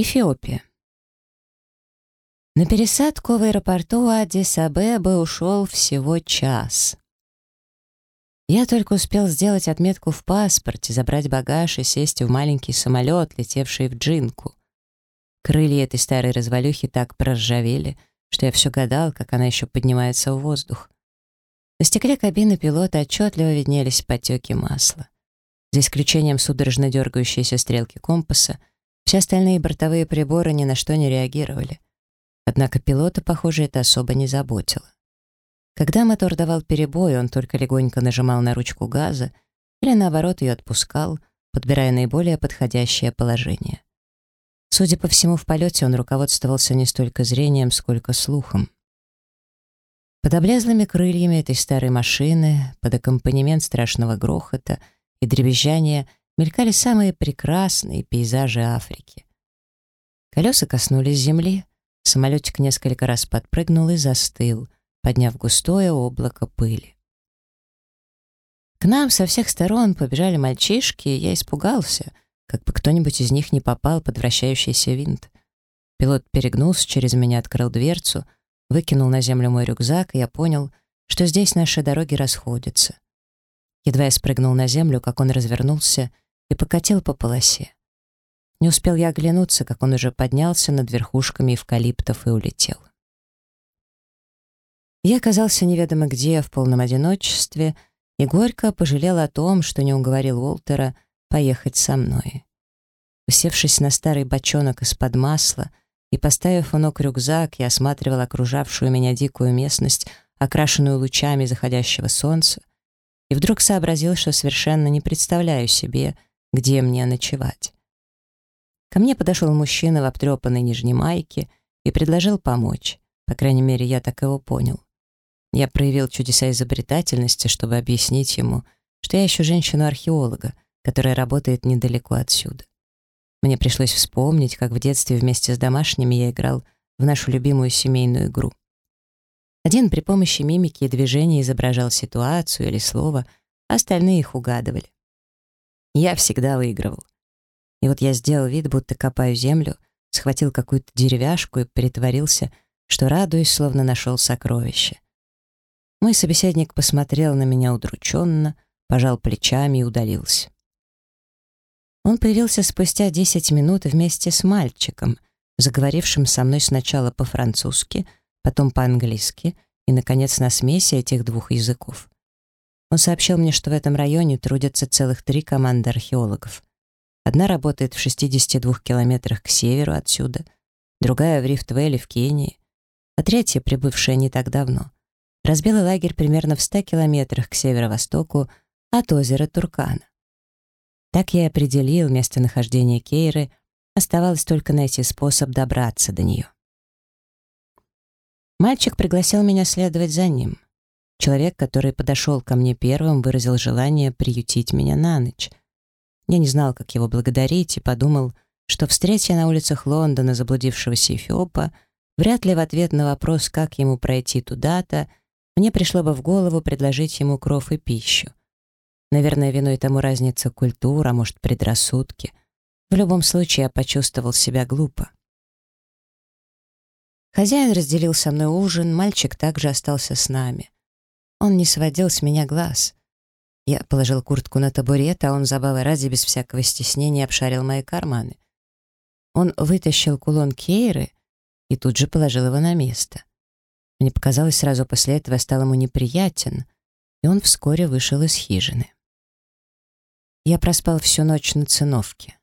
Эфиопия. На пересадку в аэропорту Аддис-Абебы ушел всего час. Я только успел сделать отметку в паспорте, забрать багаж и сесть в маленький самолет, летевший в Джинку. Крылья этой старой развалюхи так проржавели, что я все гадал, как она еще поднимается в воздух. На стекле кабины пилота отчетливо виднелись потеки масла. За исключением судорожно дергающейся стрелки компаса, все остальные бортовые приборы ни на что не реагировали. Однако пилота, похоже, это особо не заботило. Когда мотор давал перебой, он только легонько нажимал на ручку газа или, наоборот, ее отпускал, подбирая наиболее подходящее положение. Судя по всему, в полете он руководствовался не столько зрением, сколько слухом. Под облезлыми крыльями этой старой машины, под аккомпанемент страшного грохота и дребезжания мелькали самые прекрасные пейзажи Африки. Колеса коснулись земли, самолетик несколько раз подпрыгнул и застыл, подняв густое облако пыли. К нам со всех сторон побежали мальчишки, и я испугался, как бы кто-нибудь из них не попал под вращающийся винт. Пилот перегнулся через меня, открыл дверцу, выкинул на землю мой рюкзак, и я понял, что здесь наши дороги расходятся. Едва я спрыгнул на землю, как он развернулся и покатил по полосе. Не успел я оглянуться, как он уже поднялся над верхушками эвкалиптов и улетел. Я оказался неведомо где, в полном одиночестве, и горько пожалел о том, что не уговорил Уолтера поехать со мной. Усевшись на старый бочонок из-под масла и поставив у ног рюкзак, я осматривал окружавшую меня дикую местность, окрашенную лучами заходящего солнца, и вдруг сообразил, что совершенно не представляю себе, где мне ночевать. Ко мне подошел мужчина в обтрепанной нижней майке и предложил помочь. По крайней мере, я так его понял. Я проявил чудеса изобретательности, чтобы объяснить ему, что я ищу женщину-археолога, которая работает недалеко отсюда. Мне пришлось вспомнить, как в детстве вместе с домашними я играл в нашу любимую семейную игру. Один при помощи мимики и движения изображал ситуацию или слово, остальные их угадывали. Я всегда выигрывал. И вот я сделал вид, будто копаю землю, схватил какую-то деревяшку и притворился, что радуюсь, словно нашел сокровище. Мой собеседник посмотрел на меня удрученно, пожал плечами и удалился. Он появился спустя 10 минут вместе с мальчиком, заговорившим со мной сначала по-французски, потом по-английски и, наконец, на смеси этих двух языков. Он сообщил мне, что в этом районе трудятся целых три команды археологов. Одна работает в 62 километрах к северу отсюда, другая в Рифт-Вэлли в Кении, а третья, прибывшая не так давно, разбила лагерь примерно в 100 километрах к северо-востоку от озера Туркана. Так я и определил местонахождение Кейры, оставалось только найти способ добраться до нее. Мальчик пригласил меня следовать за ним. Человек, который подошел ко мне первым, выразил желание приютить меня на ночь. Я не знал, как его благодарить, и подумал, что встретя на улицах Лондона заблудившегося Эфиопа, вряд ли в ответ на вопрос, как ему пройти туда-то, мне пришло бы в голову предложить ему кров и пищу. Наверное, виной тому разница культур, а может, предрассудки. В любом случае, я почувствовал себя глупо. Хозяин разделил со мной ужин, мальчик также остался с нами. Он не сводил с меня глаз. Я положил куртку на табурет, а он, забавой ради, без всякого стеснения обшарил мои карманы. Он вытащил кулон Кейры и тут же положил его на место. Мне показалось, сразу после этого стал ему неприятен, и он вскоре вышел из хижины. Я проспал всю ночь на циновке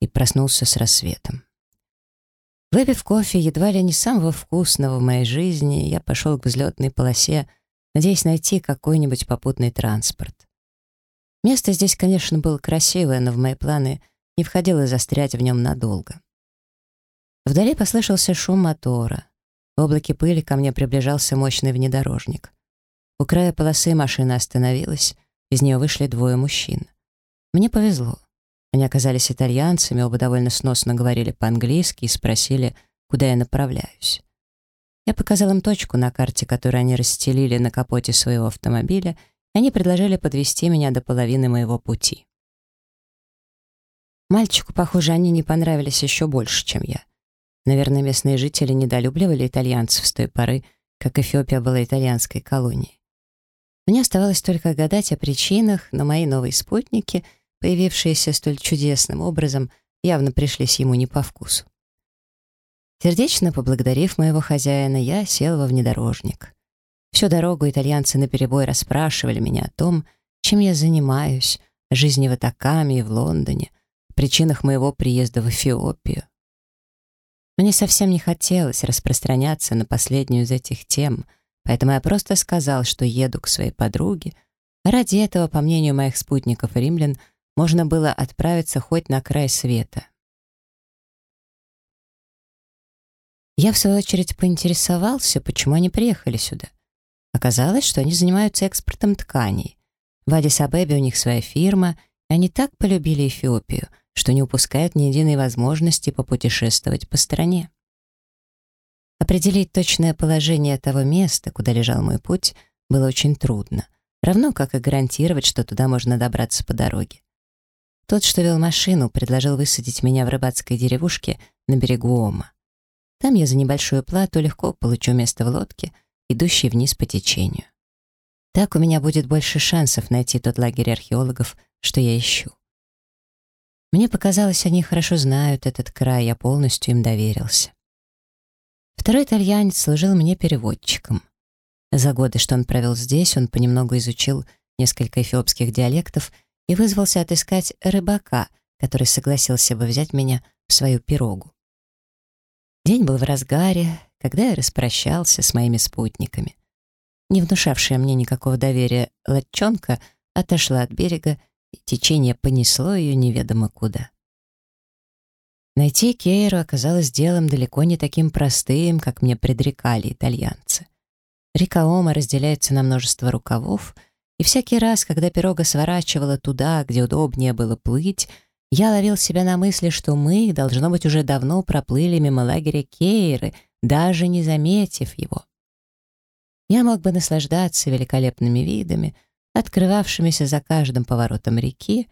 и проснулся с рассветом. Выпив кофе, едва ли не самого вкусного в моей жизни, я пошел к взлетной полосе, надеясь найти какой-нибудь попутный транспорт. Место здесь, конечно, было красивое, но в мои планы не входило застрять в нем надолго. Вдали послышался шум мотора. В облаке пыли ко мне приближался мощный внедорожник. У края полосы машина остановилась, из нее вышли двое мужчин. Мне повезло. Они оказались итальянцами, оба довольно сносно говорили по-английски и спросили, куда я направляюсь. Я показал им точку на карте, которую они расстелили на капоте своего автомобиля, и они предложили подвести меня до половины моего пути. Мальчику, похоже, они не понравились еще больше, чем я. Наверное, местные жители недолюбливали итальянцев с той поры, как Эфиопия была итальянской колонией. Мне оставалось только гадать о причинах, но мои новые спутники, появившиеся столь чудесным образом, явно пришлись ему не по вкусу. Сердечно поблагодарив моего хозяина, я сел во внедорожник. Всю дорогу итальянцы наперебой расспрашивали меня о том, чем я занимаюсь, о жизни в Атакаме и в Лондоне, о причинах моего приезда в Эфиопию. Мне совсем не хотелось распространяться на последнюю из этих тем, поэтому я просто сказал, что еду к своей подруге, а ради этого, по мнению моих спутников римлян, можно было отправиться хоть на край света. Я, в свою очередь, поинтересовался, почему они приехали сюда. Оказалось, что они занимаются экспортом тканей. В Адис-Абебе у них своя фирма, и они так полюбили Эфиопию — что не упускают ни единой возможности попутешествовать по стране. Определить точное положение того места, куда лежал мой путь, было очень трудно, равно как и гарантировать, что туда можно добраться по дороге. Тот, что вел машину, предложил высадить меня в рыбацкой деревушке на берегу Ома. Там я за небольшую плату легко получу место в лодке, идущей вниз по течению. Так у меня будет больше шансов найти тот лагерь археологов, что я ищу. Мне показалось, они хорошо знают этот край, я полностью им доверился. Второй итальянец служил мне переводчиком. За годы, что он провел здесь, он понемногу изучил несколько эфиопских диалектов и вызвался отыскать рыбака, который согласился бы взять меня в свою пирогу. День был в разгаре, когда я распрощался с моими спутниками. Не внушавшая мне никакого доверия латчонка отошла от берега и течение понесло ее неведомо куда. Найти Кейру оказалось делом далеко не таким простым, как мне предрекали итальянцы. Река Ома разделяется на множество рукавов, и всякий раз, когда пирога сворачивала туда, где удобнее было плыть, я ловил себя на мысли, что мы, должно быть, уже давно проплыли мимо лагеря Кейры, даже не заметив его. Я мог бы наслаждаться великолепными видами, открывавшимися за каждым поворотом реки,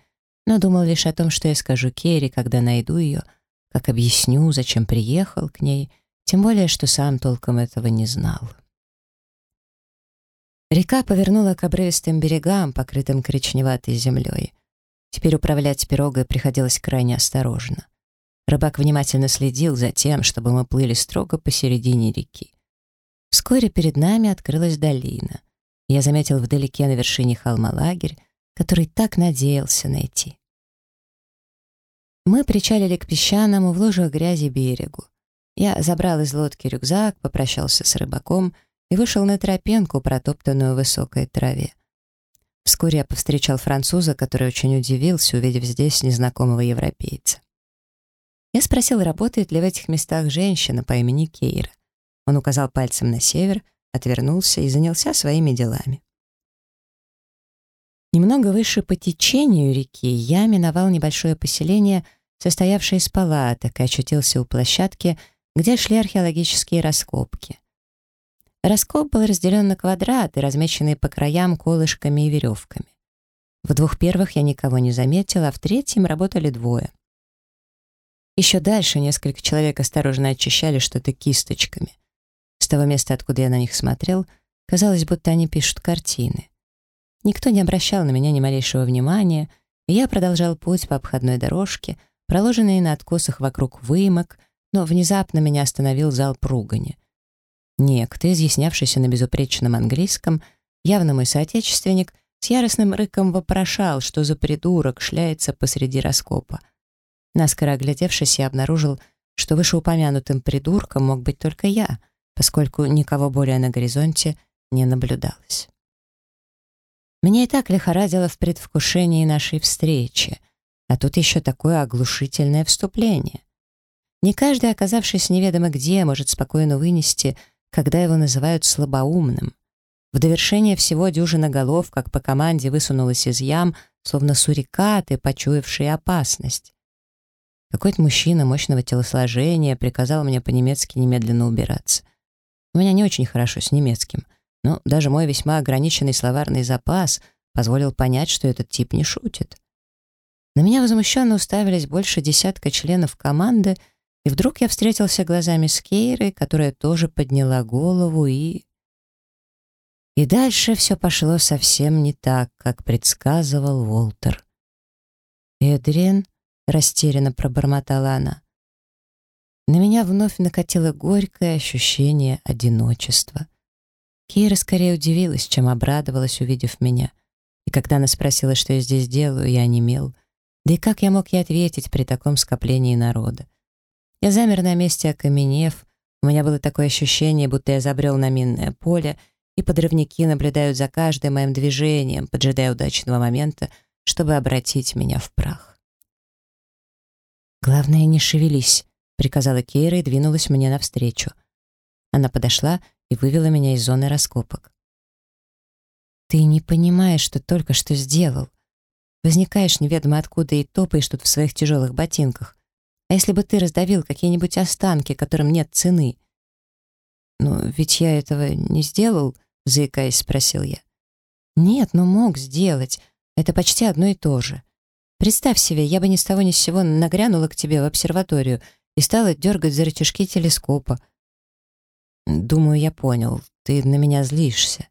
но думал лишь о том, что я скажу Керри, когда найду ее, как объясню, зачем приехал к ней, тем более, что сам толком этого не знал. Река повернула к обрывистым берегам, покрытым коричневатой землей. Теперь управлять пирогой приходилось крайне осторожно. Рыбак внимательно следил за тем, чтобы мы плыли строго посередине реки. Вскоре перед нами открылась долина — я заметил вдалеке на вершине холма лагерь, который так надеялся найти. Мы причалили к песчаному в лужах грязи берегу. Я забрал из лодки рюкзак, попрощался с рыбаком и вышел на тропинку, протоптанную в высокой траве. Вскоре я повстречал француза, который очень удивился, увидев здесь незнакомого европейца. Я спросил, работает ли в этих местах женщина по имени Кейра. Он указал пальцем на север, отвернулся и занялся своими делами. Немного выше по течению реки я миновал небольшое поселение, состоявшее из палаток, и очутился у площадки, где шли археологические раскопки. Раскоп был разделен на квадраты, размеченные по краям колышками и веревками. В двух первых я никого не заметил, а в третьем работали двое. Еще дальше несколько человек осторожно очищали что-то кисточками. С того места, откуда я на них смотрел, казалось, будто они пишут картины. Никто не обращал на меня ни малейшего внимания, и я продолжал путь по обходной дорожке, проложенной на откосах вокруг выемок, но внезапно меня остановил зал пругани. Некто, изъяснявшийся на безупречном английском, явно мой соотечественник, с яростным рыком вопрошал, что за придурок шляется посреди раскопа. Наскоро оглядевшись, я обнаружил, что вышеупомянутым придурком мог быть только я — поскольку никого более на горизонте не наблюдалось. Меня и так лихорадило в предвкушении нашей встречи, а тут еще такое оглушительное вступление. Не каждый, оказавшись неведомо где, может спокойно вынести, когда его называют слабоумным. В довершение всего дюжина голов, как по команде, высунулась из ям, словно сурикаты, почуявшие опасность. Какой-то мужчина мощного телосложения приказал мне по-немецки немедленно убираться. У меня не очень хорошо с немецким, но даже мой весьма ограниченный словарный запас позволил понять, что этот тип не шутит. На меня возмущенно уставились больше десятка членов команды, и вдруг я встретился глазами с Кейрой, которая тоже подняла голову и... И дальше все пошло совсем не так, как предсказывал Уолтер. «Эдриен?» — растерянно пробормотала она. На меня вновь накатило горькое ощущение одиночества. Кейра скорее удивилась, чем обрадовалась, увидев меня. И когда она спросила, что я здесь делаю, я онемел. Да и как я мог ей ответить при таком скоплении народа? Я замер на месте, окаменев. У меня было такое ощущение, будто я забрел на минное поле, и подрывники наблюдают за каждым моим движением, поджидая удачного момента, чтобы обратить меня в прах. «Главное, не шевелись», — приказала Кейра и двинулась мне навстречу. Она подошла и вывела меня из зоны раскопок. «Ты не понимаешь, что только что сделал. Возникаешь неведомо откуда и топаешь тут в своих тяжелых ботинках. А если бы ты раздавил какие-нибудь останки, которым нет цены?» «Ну, ведь я этого не сделал», — заикаясь, спросил я. «Нет, но мог сделать. Это почти одно и то же. Представь себе, я бы ни с того ни с сего нагрянула к тебе в обсерваторию и стала дергать за рычажки телескопа. Думаю, я понял. Ты на меня злишься.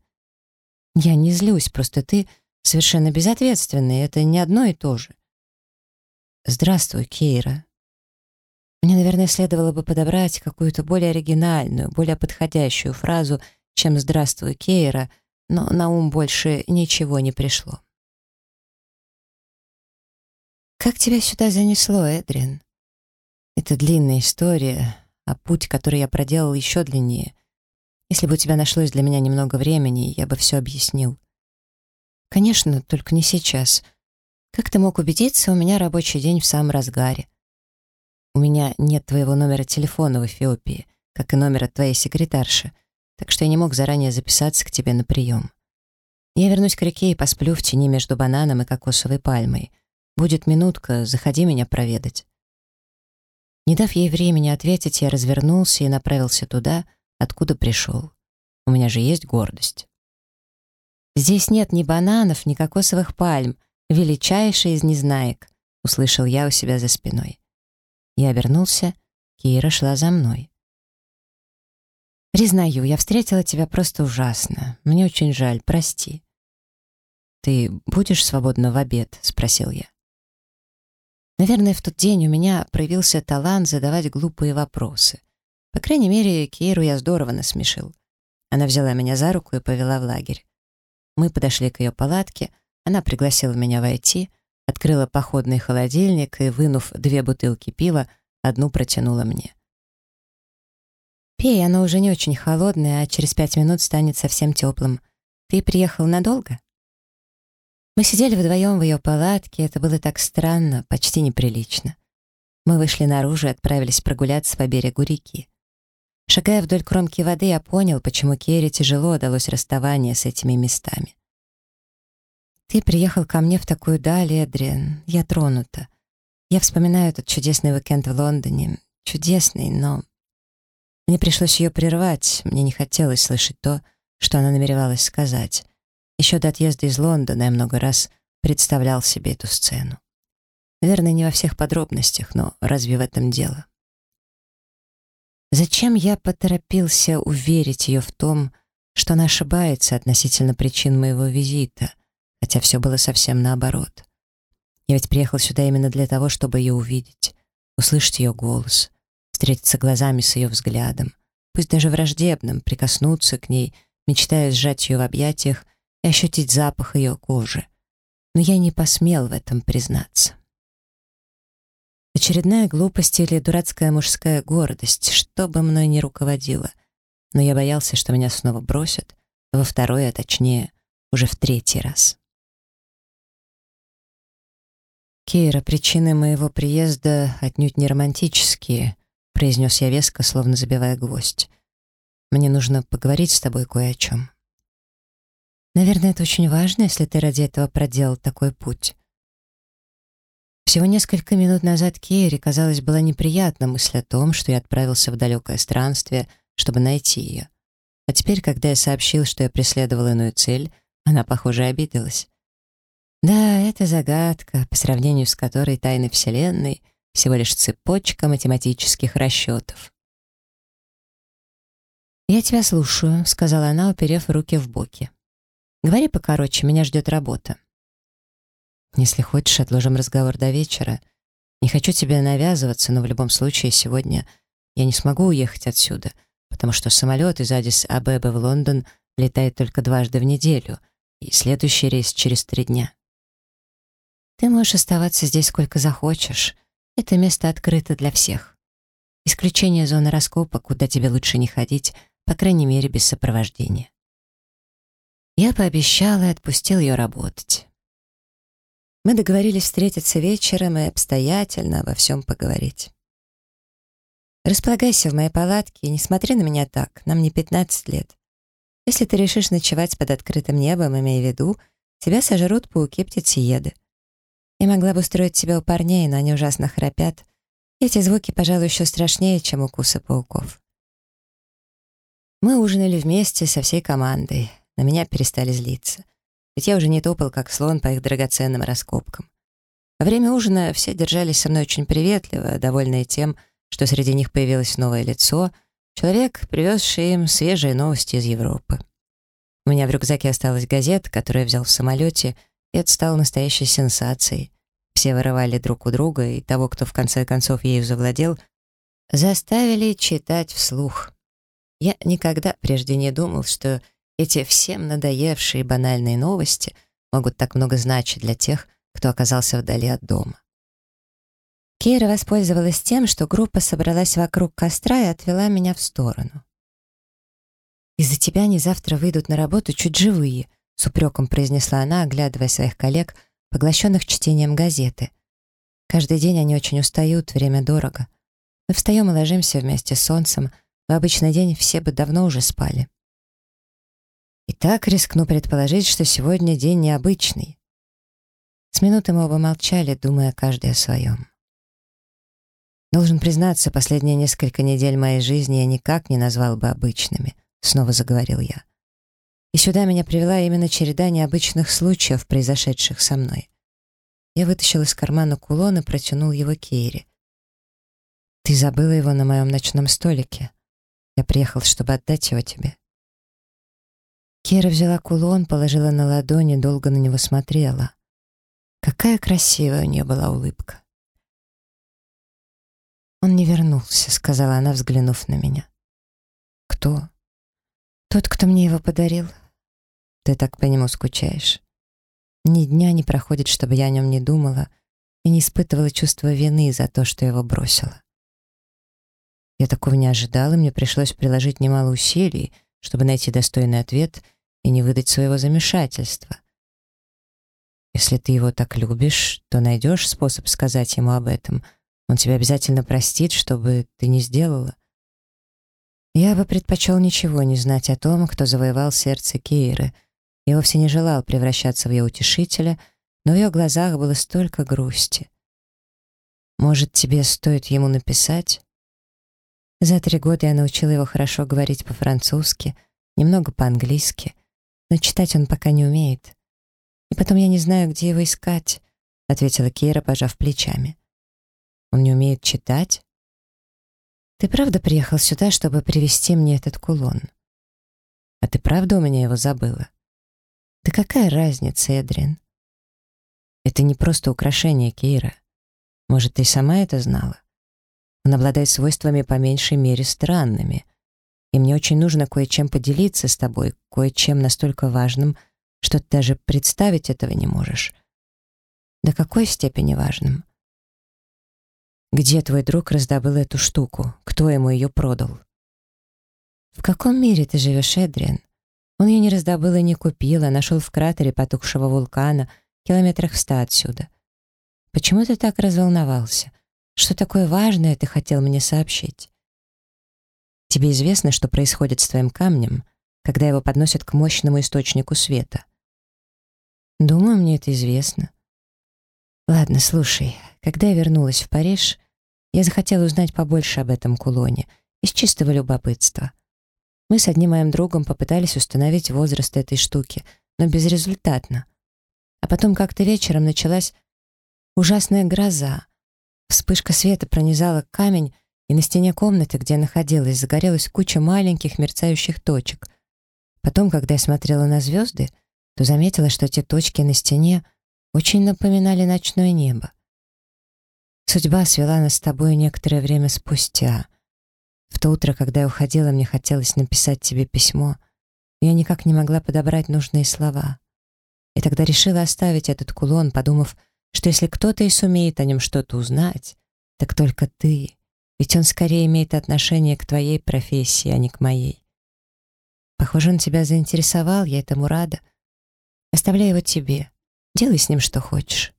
Я не злюсь, просто ты совершенно безответственный. Это не одно и то же. Здравствуй, Кейра. Мне, наверное, следовало бы подобрать какую-то более оригинальную, более подходящую фразу, чем «Здравствуй, Кейра», но на ум больше ничего не пришло. «Как тебя сюда занесло, Эдрин?» «Это длинная история, а путь, который я проделал, еще длиннее. Если бы у тебя нашлось для меня немного времени, я бы все объяснил». «Конечно, только не сейчас. Как ты мог убедиться, у меня рабочий день в самом разгаре. У меня нет твоего номера телефона в Эфиопии, как и номера твоей секретарши, так что я не мог заранее записаться к тебе на прием. Я вернусь к реке и посплю в тени между бананом и кокосовой пальмой. Будет минутка, заходи меня проведать». Не дав ей времени ответить, я развернулся и направился туда, откуда пришел. У меня же есть гордость. «Здесь нет ни бананов, ни кокосовых пальм, величайший из незнаек», — услышал я у себя за спиной. Я обернулся, Кира шла за мной. «Признаю, я встретила тебя просто ужасно. Мне очень жаль, прости». «Ты будешь свободна в обед?» — спросил я. Наверное, в тот день у меня проявился талант задавать глупые вопросы. По крайней мере, Кейру я здорово насмешил. Она взяла меня за руку и повела в лагерь. Мы подошли к ее палатке, она пригласила меня войти, открыла походный холодильник и, вынув две бутылки пива, одну протянула мне. «Пей, оно уже не очень холодное, а через пять минут станет совсем теплым. Ты приехал надолго?» Мы сидели вдвоем в ее палатке, это было так странно, почти неприлично. Мы вышли наружу и отправились прогуляться по берегу реки. Шагая вдоль кромки воды, я понял, почему Керри тяжело удалось расставание с этими местами. «Ты приехал ко мне в такую даль, Эдриан. Я тронута. Я вспоминаю этот чудесный уикенд в Лондоне. Чудесный, но...» Мне пришлось ее прервать, мне не хотелось слышать то, что она намеревалась сказать. Еще до отъезда из Лондона я много раз представлял себе эту сцену. Наверное, не во всех подробностях, но разве в этом дело? Зачем я поторопился уверить ее в том, что она ошибается относительно причин моего визита, хотя все было совсем наоборот? Я ведь приехал сюда именно для того, чтобы ее увидеть, услышать ее голос, встретиться глазами с ее взглядом, пусть даже враждебным, прикоснуться к ней, мечтая сжать ее в объятиях и ощутить запах ее кожи. Но я не посмел в этом признаться. Очередная глупость или дурацкая мужская гордость, что бы мной ни руководило. Но я боялся, что меня снова бросят, во второй, а точнее, уже в третий раз. «Кейра, причины моего приезда отнюдь не романтические», произнес я веско, словно забивая гвоздь. «Мне нужно поговорить с тобой кое о чем». Наверное, это очень важно, если ты ради этого проделал такой путь. Всего несколько минут назад Керри, казалось, была неприятна мысль о том, что я отправился в далекое странствие, чтобы найти ее. А теперь, когда я сообщил, что я преследовал иную цель, она, похоже, обиделась. Да, это загадка, по сравнению с которой тайны Вселенной — всего лишь цепочка математических расчетов. «Я тебя слушаю», — сказала она, уперев руки в боки. «Говори покороче, меня ждет работа». «Если хочешь, отложим разговор до вечера. Не хочу тебе навязываться, но в любом случае сегодня я не смогу уехать отсюда, потому что самолет из Адис-Абебы в Лондон летает только дважды в неделю, и следующий рейс через три дня». Ты можешь оставаться здесь сколько захочешь. Это место открыто для всех. Исключение зоны раскопок, куда тебе лучше не ходить, по крайней мере, без сопровождения. Я пообещала и отпустил ее работать. Мы договорились встретиться вечером и обстоятельно обо всем поговорить. Располагайся в моей палатке и не смотри на меня так, нам не 15 лет. Если ты решишь ночевать под открытым небом, имея в виду, тебя сожрут пауки-птицееды. Я могла бы устроить тебя у парней, но они ужасно храпят. Эти звуки, пожалуй, еще страшнее, чем укусы пауков. Мы ужинали вместе со всей командой. На меня перестали злиться. Ведь я уже не топал, как слон, по их драгоценным раскопкам. Во время ужина все держались со мной очень приветливо, довольные тем, что среди них появилось новое лицо, человек, привезший им свежие новости из Европы. У меня в рюкзаке осталась газета, которую я взял в самолете — и это стало настоящей сенсацией. Все вырывали друг у друга, и того, кто в конце концов ею завладел, заставили читать вслух. Я никогда прежде не думал, что эти всем надоевшие банальные новости могут так много значить для тех, кто оказался вдали от дома. Кейра воспользовалась тем, что группа собралась вокруг костра и отвела меня в сторону. «Из-за тебя они завтра выйдут на работу чуть живые», с упреком произнесла она, оглядывая своих коллег, поглощенных чтением газеты. Каждый день они очень устают, время дорого. Мы встаем и ложимся вместе с солнцем, в обычный день все бы давно уже спали. Итак, рискну предположить, что сегодня день необычный. С минуты мы оба молчали, думая каждый о своем. Должен признаться, последние несколько недель моей жизни я никак не назвал бы обычными, снова заговорил я. И сюда меня привела именно череда необычных случаев, произошедших со мной. Я вытащил из кармана кулон и протянул его Кейре. «Ты забыла его на моем ночном столике. Я приехал, чтобы отдать его тебе». Кейра взяла кулон, положила на ладони, долго на него смотрела. Какая красивая у нее была улыбка. «Он не вернулся», — сказала она, взглянув на меня. «Кто?» «Тот, кто мне его подарил. Ты так по нему скучаешь. Ни дня не проходит, чтобы я о нем не думала и не испытывала чувства вины за то, что его бросила. Я такого не ожидала, и мне пришлось приложить немало усилий, чтобы найти достойный ответ и не выдать своего замешательства. Если ты его так любишь, то найдешь способ сказать ему об этом. Он тебя обязательно простит, чтобы ты не сделала. Я бы предпочел ничего не знать о том, кто завоевал сердце Кейры — я вовсе не желал превращаться в ее утешителя, но в ее глазах было столько грусти. «Может, тебе стоит ему написать?» За три года я научила его хорошо говорить по-французски, немного по-английски, но читать он пока не умеет. И потом я не знаю, где его искать, — ответила Кира, пожав плечами. «Он не умеет читать?» «Ты правда приехал сюда, чтобы привезти мне этот кулон?» «А ты правда у меня его забыла?» Да какая разница, Эдрин? Это не просто украшение Кейра. Может, ты сама это знала? Он обладает свойствами по меньшей мере странными. И мне очень нужно кое-чем поделиться с тобой, кое-чем настолько важным, что ты даже представить этого не можешь. До какой степени важным? Где твой друг раздобыл эту штуку? Кто ему ее продал? В каком мире ты живешь, Эдриан? Он ее не раздобыл и не купил, а нашел в кратере потухшего вулкана, километрах в ста отсюда. Почему ты так разволновался? Что такое важное ты хотел мне сообщить? Тебе известно, что происходит с твоим камнем, когда его подносят к мощному источнику света? Думаю, мне это известно. Ладно, слушай, когда я вернулась в Париж, я захотела узнать побольше об этом кулоне, из чистого любопытства. Мы с одним моим другом попытались установить возраст этой штуки, но безрезультатно. А потом как-то вечером началась ужасная гроза. Вспышка света пронизала камень, и на стене комнаты, где находилась, загорелась куча маленьких мерцающих точек. Потом, когда я смотрела на звезды, то заметила, что те точки на стене очень напоминали ночное небо. Судьба свела нас с тобой некоторое время спустя. В то утро, когда я уходила, мне хотелось написать тебе письмо, но я никак не могла подобрать нужные слова. И тогда решила оставить этот кулон, подумав, что если кто-то и сумеет о нем что-то узнать, так только ты, ведь он скорее имеет отношение к твоей профессии, а не к моей. Похоже, он тебя заинтересовал, я этому рада. Оставляй его тебе, делай с ним что хочешь.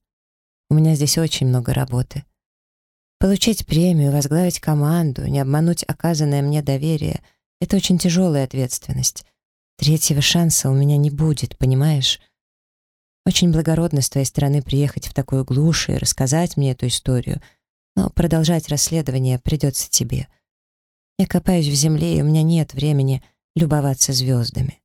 У меня здесь очень много работы. Получить премию, возглавить команду, не обмануть оказанное мне доверие — это очень тяжелая ответственность. Третьего шанса у меня не будет, понимаешь? Очень благородно с твоей стороны приехать в такую глушь и рассказать мне эту историю, но продолжать расследование придется тебе. Я копаюсь в земле, и у меня нет времени любоваться звездами.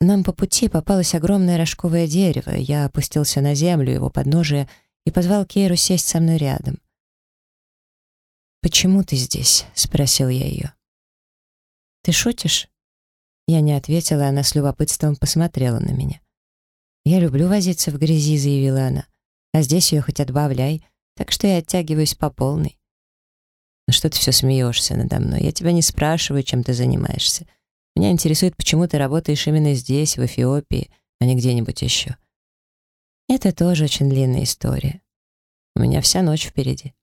Нам по пути попалось огромное рожковое дерево, я опустился на землю его подножия и позвал Кейру сесть со мной рядом. «Почему ты здесь?» — спросил я ее. «Ты шутишь?» Я не ответила, она с любопытством посмотрела на меня. «Я люблю возиться в грязи», — заявила она. «А здесь ее хоть отбавляй, так что я оттягиваюсь по полной». «Ну что ты все смеешься надо мной? Я тебя не спрашиваю, чем ты занимаешься. Меня интересует, почему ты работаешь именно здесь, в Эфиопии, а не где-нибудь еще». Это тоже очень длинная история. У меня вся ночь впереди.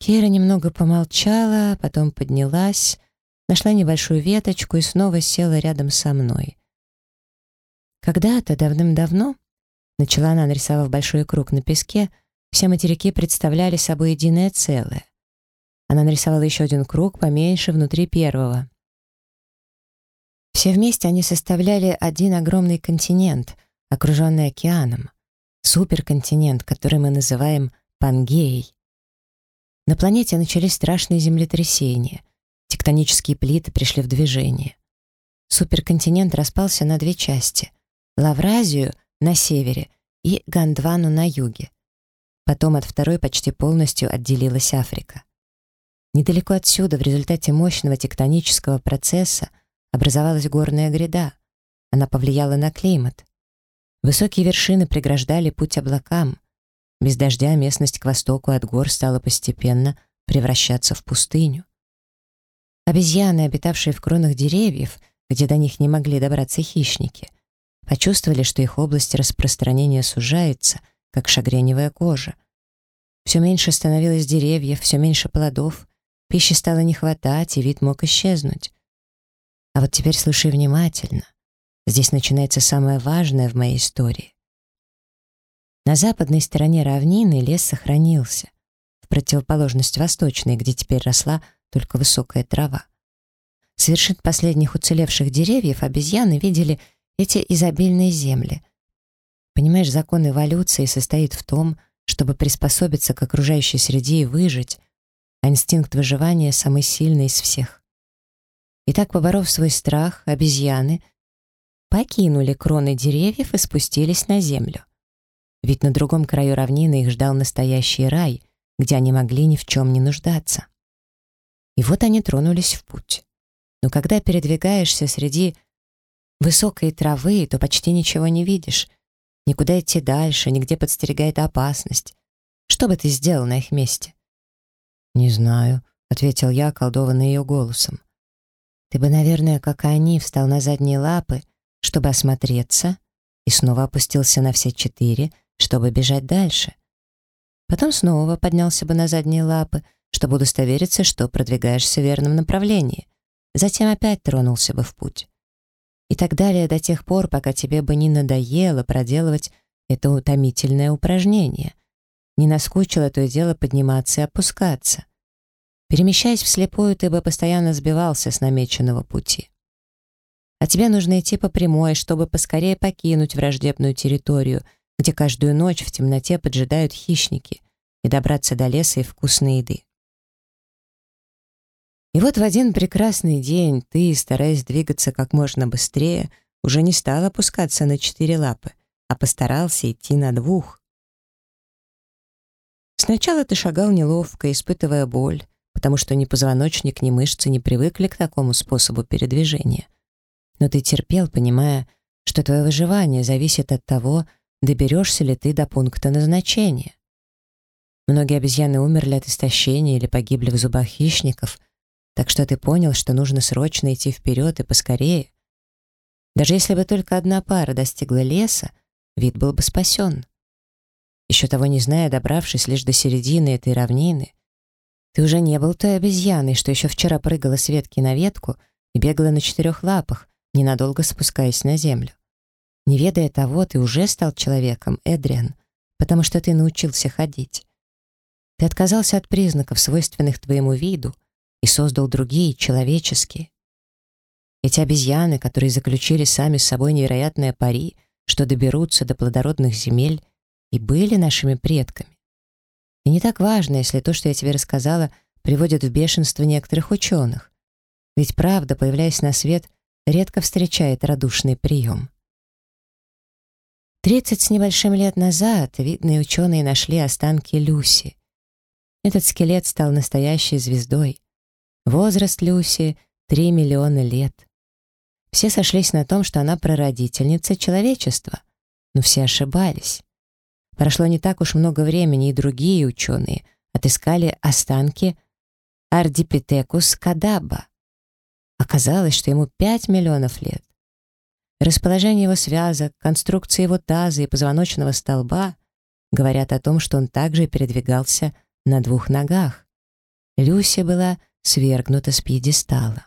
Кира немного помолчала, потом поднялась, нашла небольшую веточку и снова села рядом со мной. Когда-то, давным-давно, начала она, нарисовав большой круг на песке, все материки представляли собой единое целое. Она нарисовала еще один круг поменьше внутри первого. Все вместе они составляли один огромный континент, окруженный океаном, суперконтинент, который мы называем Пангеей. На планете начались страшные землетрясения — Тектонические плиты пришли в движение. Суперконтинент распался на две части — Лавразию на севере и Гондвану на юге. Потом от второй почти полностью отделилась Африка. Недалеко отсюда, в результате мощного тектонического процесса, образовалась горная гряда. Она повлияла на климат. Высокие вершины преграждали путь облакам. Без дождя местность к востоку от гор стала постепенно превращаться в пустыню. Обезьяны, обитавшие в кронах деревьев, где до них не могли добраться хищники, почувствовали, что их область распространения сужается, как шагреневая кожа. Все меньше становилось деревьев, все меньше плодов, пищи стало не хватать, и вид мог исчезнуть. А вот теперь слушай внимательно. Здесь начинается самое важное в моей истории. На западной стороне равнины лес сохранился, в противоположность восточной, где теперь росла только высокая трава. С вершин последних уцелевших деревьев обезьяны видели эти изобильные земли. Понимаешь, закон эволюции состоит в том, чтобы приспособиться к окружающей среде и выжить, а инстинкт выживания самый сильный из всех. Итак, поборов свой страх, обезьяны покинули кроны деревьев и спустились на землю. Ведь на другом краю равнины их ждал настоящий рай, где они могли ни в чем не нуждаться. И вот они тронулись в путь. Но когда передвигаешься среди высокой травы, то почти ничего не видишь. Никуда идти дальше, нигде подстерегает опасность. Что бы ты сделал на их месте? «Не знаю», — ответил я, околдованный ее голосом. «Ты бы, наверное, как и они, встал на задние лапы, чтобы осмотреться, и снова опустился на все четыре, чтобы бежать дальше. Потом снова поднялся бы на задние лапы, чтобы удостовериться, что продвигаешься в верном направлении. Затем опять тронулся бы в путь. И так далее до тех пор, пока тебе бы не надоело проделывать это утомительное упражнение. Не наскучило то и дело подниматься и опускаться. Перемещаясь вслепую, ты бы постоянно сбивался с намеченного пути. А тебе нужно идти по прямой, чтобы поскорее покинуть враждебную территорию, где каждую ночь в темноте поджидают хищники, и добраться до леса и вкусной еды. И вот в один прекрасный день ты, стараясь двигаться как можно быстрее, уже не стал опускаться на четыре лапы, а постарался идти на двух. Сначала ты шагал неловко, испытывая боль, потому что ни позвоночник, ни мышцы не привыкли к такому способу передвижения. Но ты терпел, понимая, что твое выживание зависит от того, доберешься ли ты до пункта назначения. Многие обезьяны умерли от истощения или погибли в зубах хищников, так что ты понял, что нужно срочно идти вперед и поскорее. Даже если бы только одна пара достигла леса, вид был бы спасен. Еще того не зная, добравшись лишь до середины этой равнины, ты уже не был той обезьяной, что еще вчера прыгала с ветки на ветку и бегала на четырех лапах, ненадолго спускаясь на землю. Не ведая того, ты уже стал человеком, Эдриан, потому что ты научился ходить. Ты отказался от признаков, свойственных твоему виду, и создал другие, человеческие. Эти обезьяны, которые заключили сами с собой невероятное пари, что доберутся до плодородных земель, и были нашими предками. И не так важно, если то, что я тебе рассказала, приводит в бешенство некоторых ученых. Ведь правда, появляясь на свет, редко встречает радушный прием. Тридцать с небольшим лет назад видные ученые нашли останки Люси. Этот скелет стал настоящей звездой. Возраст Люси — три миллиона лет. Все сошлись на том, что она прародительница человечества, но все ошибались. Прошло не так уж много времени, и другие ученые отыскали останки Ардипитекус кадаба. Оказалось, что ему 5 миллионов лет. Расположение его связок, конструкция его таза и позвоночного столба говорят о том, что он также передвигался на двух ногах. Люся была свергнута с пьедестала.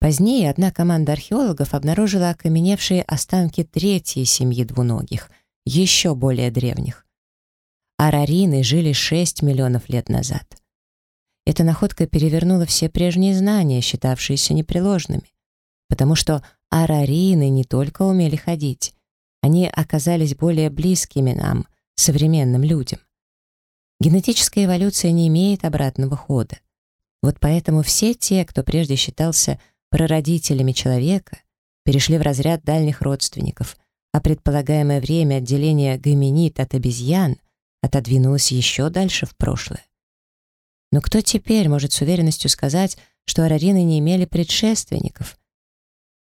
Позднее одна команда археологов обнаружила окаменевшие останки третьей семьи двуногих — еще более древних. Арарины жили 6 миллионов лет назад. Эта находка перевернула все прежние знания, считавшиеся непреложными, потому что арарины не только умели ходить, они оказались более близкими нам, современным людям. Генетическая эволюция не имеет обратного хода. Вот поэтому все те, кто прежде считался прародителями человека, перешли в разряд дальних родственников — а предполагаемое время отделения гоминид от обезьян отодвинулось еще дальше в прошлое. Но кто теперь может с уверенностью сказать, что арарины не имели предшественников?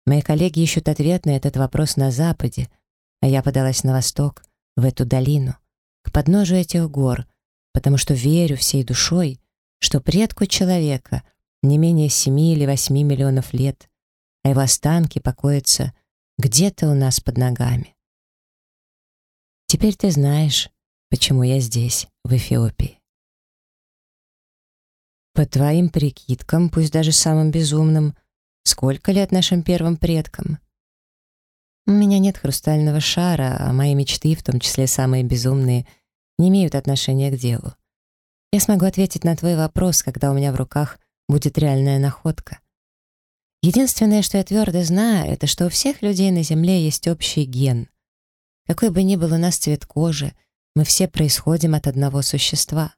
Мои коллеги ищут ответ на этот вопрос на Западе, а я подалась на восток, в эту долину, к подножию этих гор, потому что верю всей душой, что предку человека не менее семи или восьми миллионов лет, а его останки покоятся где-то у нас под ногами. Теперь ты знаешь, почему я здесь, в Эфиопии. По твоим прикидкам, пусть даже самым безумным, сколько лет нашим первым предкам? У меня нет хрустального шара, а мои мечты, в том числе самые безумные, не имеют отношения к делу. Я смогу ответить на твой вопрос, когда у меня в руках будет реальная находка. Единственное, что я твердо знаю, это что у всех людей на Земле есть общий ген. Какой бы ни был у нас цвет кожи, мы все происходим от одного существа.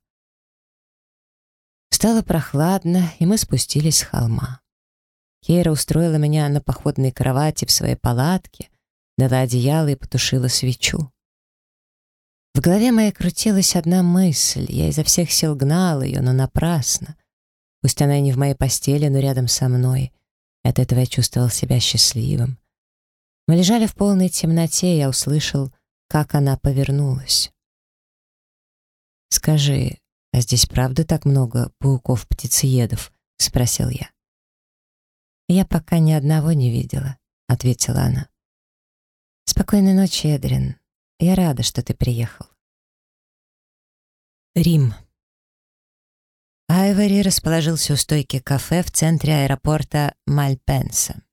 Стало прохладно, и мы спустились с холма. Кейра устроила меня на походной кровати в своей палатке, дала одеяло и потушила свечу. В голове моей крутилась одна мысль, я изо всех сил гнал ее, но напрасно. Пусть она и не в моей постели, но рядом со мной — от этого я чувствовал себя счастливым. Мы лежали в полной темноте, и я услышал, как она повернулась. «Скажи, а здесь правда так много пауков-птицеедов?» — спросил я. «Я пока ни одного не видела», — ответила она. «Спокойной ночи, Эдрин. Я рада, что ты приехал». Рим. Айвори расположился у стойки кафе в центре аэропорта Мальпенса.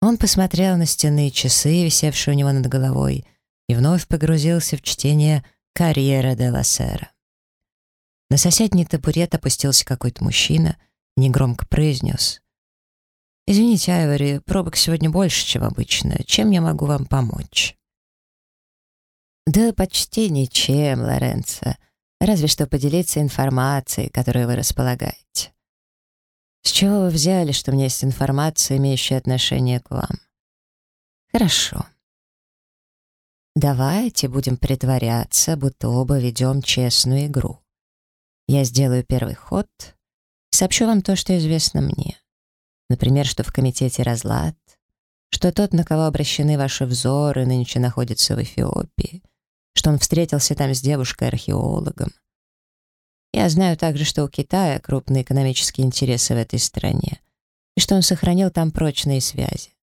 Он посмотрел на стенные часы, висевшие у него над головой, и вновь погрузился в чтение «Карьера де ла Сера». На соседний табурет опустился какой-то мужчина и негромко произнес. «Извините, Айвори, пробок сегодня больше, чем обычно. Чем я могу вам помочь?» «Да почти ничем, Лоренцо», разве что поделиться информацией, которой вы располагаете. С чего вы взяли, что у меня есть информация, имеющая отношение к вам? Хорошо. Давайте будем притворяться, будто оба ведем честную игру. Я сделаю первый ход и сообщу вам то, что известно мне. Например, что в комитете разлад, что тот, на кого обращены ваши взоры, нынче находится в Эфиопии, что он встретился там с девушкой-археологом. Я знаю также, что у Китая крупные экономические интересы в этой стране, и что он сохранил там прочные связи.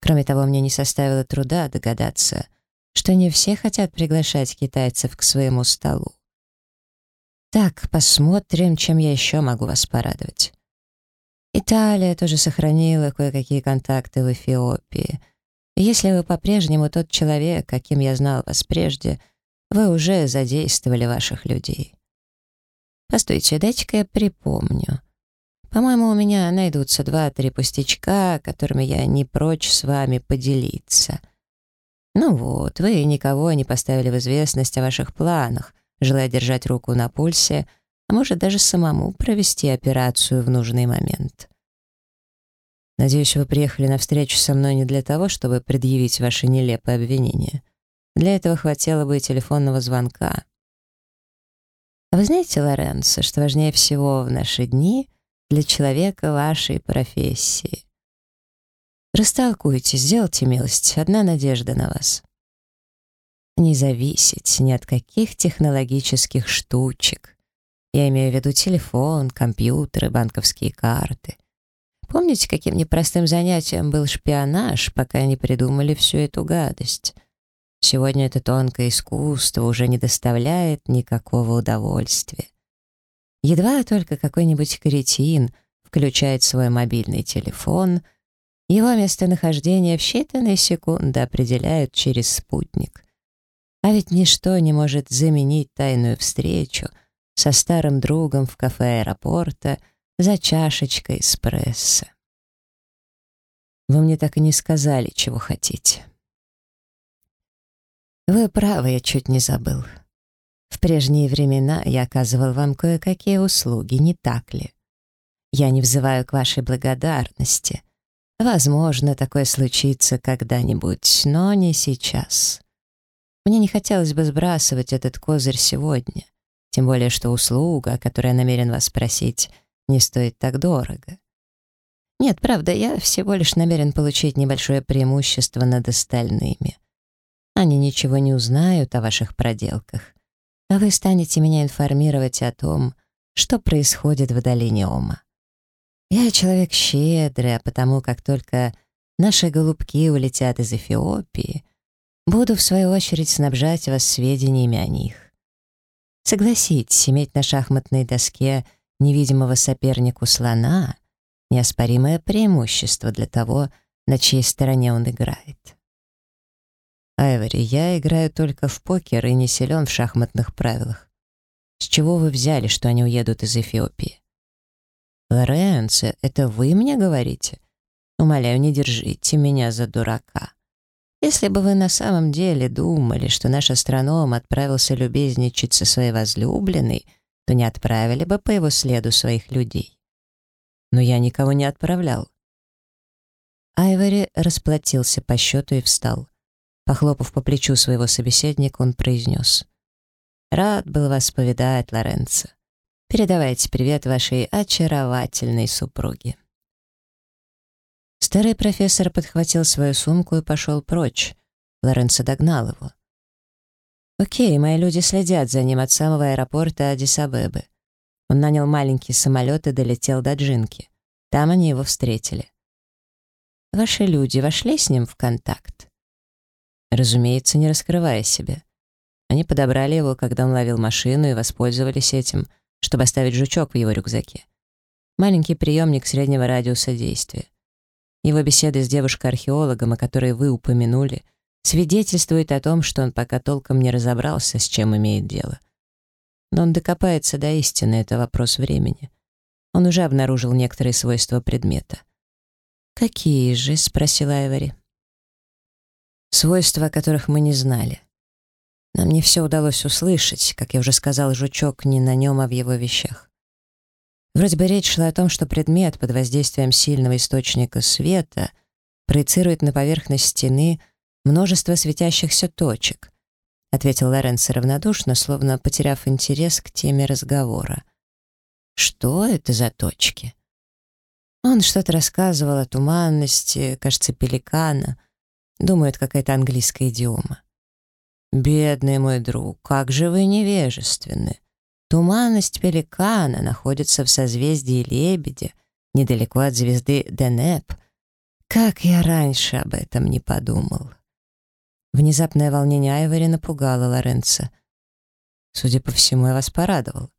Кроме того, мне не составило труда догадаться, что не все хотят приглашать китайцев к своему столу. Так, посмотрим, чем я еще могу вас порадовать. Италия тоже сохранила кое-какие контакты в Эфиопии. Если вы по-прежнему тот человек, каким я знал вас прежде, вы уже задействовали ваших людей. Постойте, дайте-ка я припомню. По-моему, у меня найдутся два-три пустячка, которыми я не прочь с вами поделиться. Ну вот, вы никого не поставили в известность о ваших планах, желая держать руку на пульсе, а может даже самому провести операцию в нужный момент. Надеюсь, вы приехали на встречу со мной не для того, чтобы предъявить ваши нелепые обвинения. Для этого хватило бы и телефонного звонка. А вы знаете, Лоренцо, что важнее всего в наши дни для человека вашей профессии? Растолкуйте, сделайте милость, одна надежда на вас. Не зависеть ни от каких технологических штучек. Я имею в виду телефон, компьютеры, банковские карты. Помните, каким непростым занятием был шпионаж, пока не придумали всю эту гадость? Сегодня это тонкое искусство уже не доставляет никакого удовольствия. Едва только какой-нибудь кретин включает свой мобильный телефон, его местонахождение в считанные секунды определяют через спутник. А ведь ничто не может заменить тайную встречу со старым другом в кафе аэропорта за чашечкой эспрессо. Вы мне так и не сказали, чего хотите. Вы правы, я чуть не забыл. В прежние времена я оказывал вам кое-какие услуги, не так ли? Я не взываю к вашей благодарности. Возможно, такое случится когда-нибудь, но не сейчас. Мне не хотелось бы сбрасывать этот козырь сегодня, тем более что услуга, о которой я намерен вас спросить, не стоит так дорого. Нет, правда, я всего лишь намерен получить небольшое преимущество над остальными — они ничего не узнают о ваших проделках, а вы станете меня информировать о том, что происходит в долине Ома. Я человек щедрый, а потому как только наши голубки улетят из Эфиопии, буду в свою очередь снабжать вас сведениями о них. Согласитесь, иметь на шахматной доске невидимого сопернику слона — неоспоримое преимущество для того, на чьей стороне он играет. «Айвори, я играю только в покер и не силен в шахматных правилах. С чего вы взяли, что они уедут из Эфиопии?» «Лоренцо, это вы мне говорите? Умоляю, не держите меня за дурака. Если бы вы на самом деле думали, что наш астроном отправился любезничать со своей возлюбленной, то не отправили бы по его следу своих людей. Но я никого не отправлял». Айвори расплатился по счету и встал. Похлопав по плечу своего собеседника, он произнес. «Рад был вас повидать, Лоренцо. Передавайте привет вашей очаровательной супруге». Старый профессор подхватил свою сумку и пошел прочь. Лоренцо догнал его. «Окей, мои люди следят за ним от самого аэропорта Адис-Абебы. Он нанял маленький самолет и долетел до Джинки. Там они его встретили. Ваши люди вошли с ним в контакт?» Разумеется, не раскрывая себя. Они подобрали его, когда он ловил машину, и воспользовались этим, чтобы оставить жучок в его рюкзаке. Маленький приемник среднего радиуса действия. Его беседы с девушкой-археологом, о которой вы упомянули, свидетельствует о том, что он пока толком не разобрался, с чем имеет дело. Но он докопается до истины, это вопрос времени. Он уже обнаружил некоторые свойства предмета. «Какие же?» — спросила Айвори свойства которых мы не знали. Нам не все удалось услышать, как я уже сказал, жучок не на нем, а в его вещах. Вроде бы речь шла о том, что предмет под воздействием сильного источника света проецирует на поверхность стены множество светящихся точек, ответил Лоренцо равнодушно, словно потеряв интерес к теме разговора. Что это за точки? Он что-то рассказывал о туманности, кажется, пеликана. Думаю, это какая-то английская идиома. «Бедный мой друг, как же вы невежественны! Туманность пеликана находится в созвездии Лебедя, недалеко от звезды Денеп. Как я раньше об этом не подумал!» Внезапное волнение Айвори напугало Лоренца. «Судя по всему, я вас порадовал».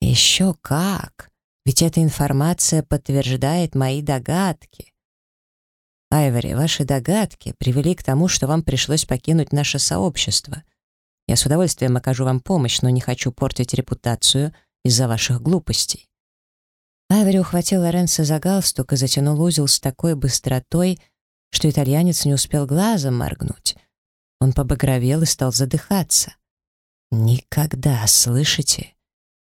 «Еще как! Ведь эта информация подтверждает мои догадки. Айвори, ваши догадки привели к тому, что вам пришлось покинуть наше сообщество. Я с удовольствием окажу вам помощь, но не хочу портить репутацию из-за ваших глупостей. Айвори ухватил Лоренцо за галстук и затянул узел с такой быстротой, что итальянец не успел глазом моргнуть. Он побагровел и стал задыхаться. «Никогда, слышите?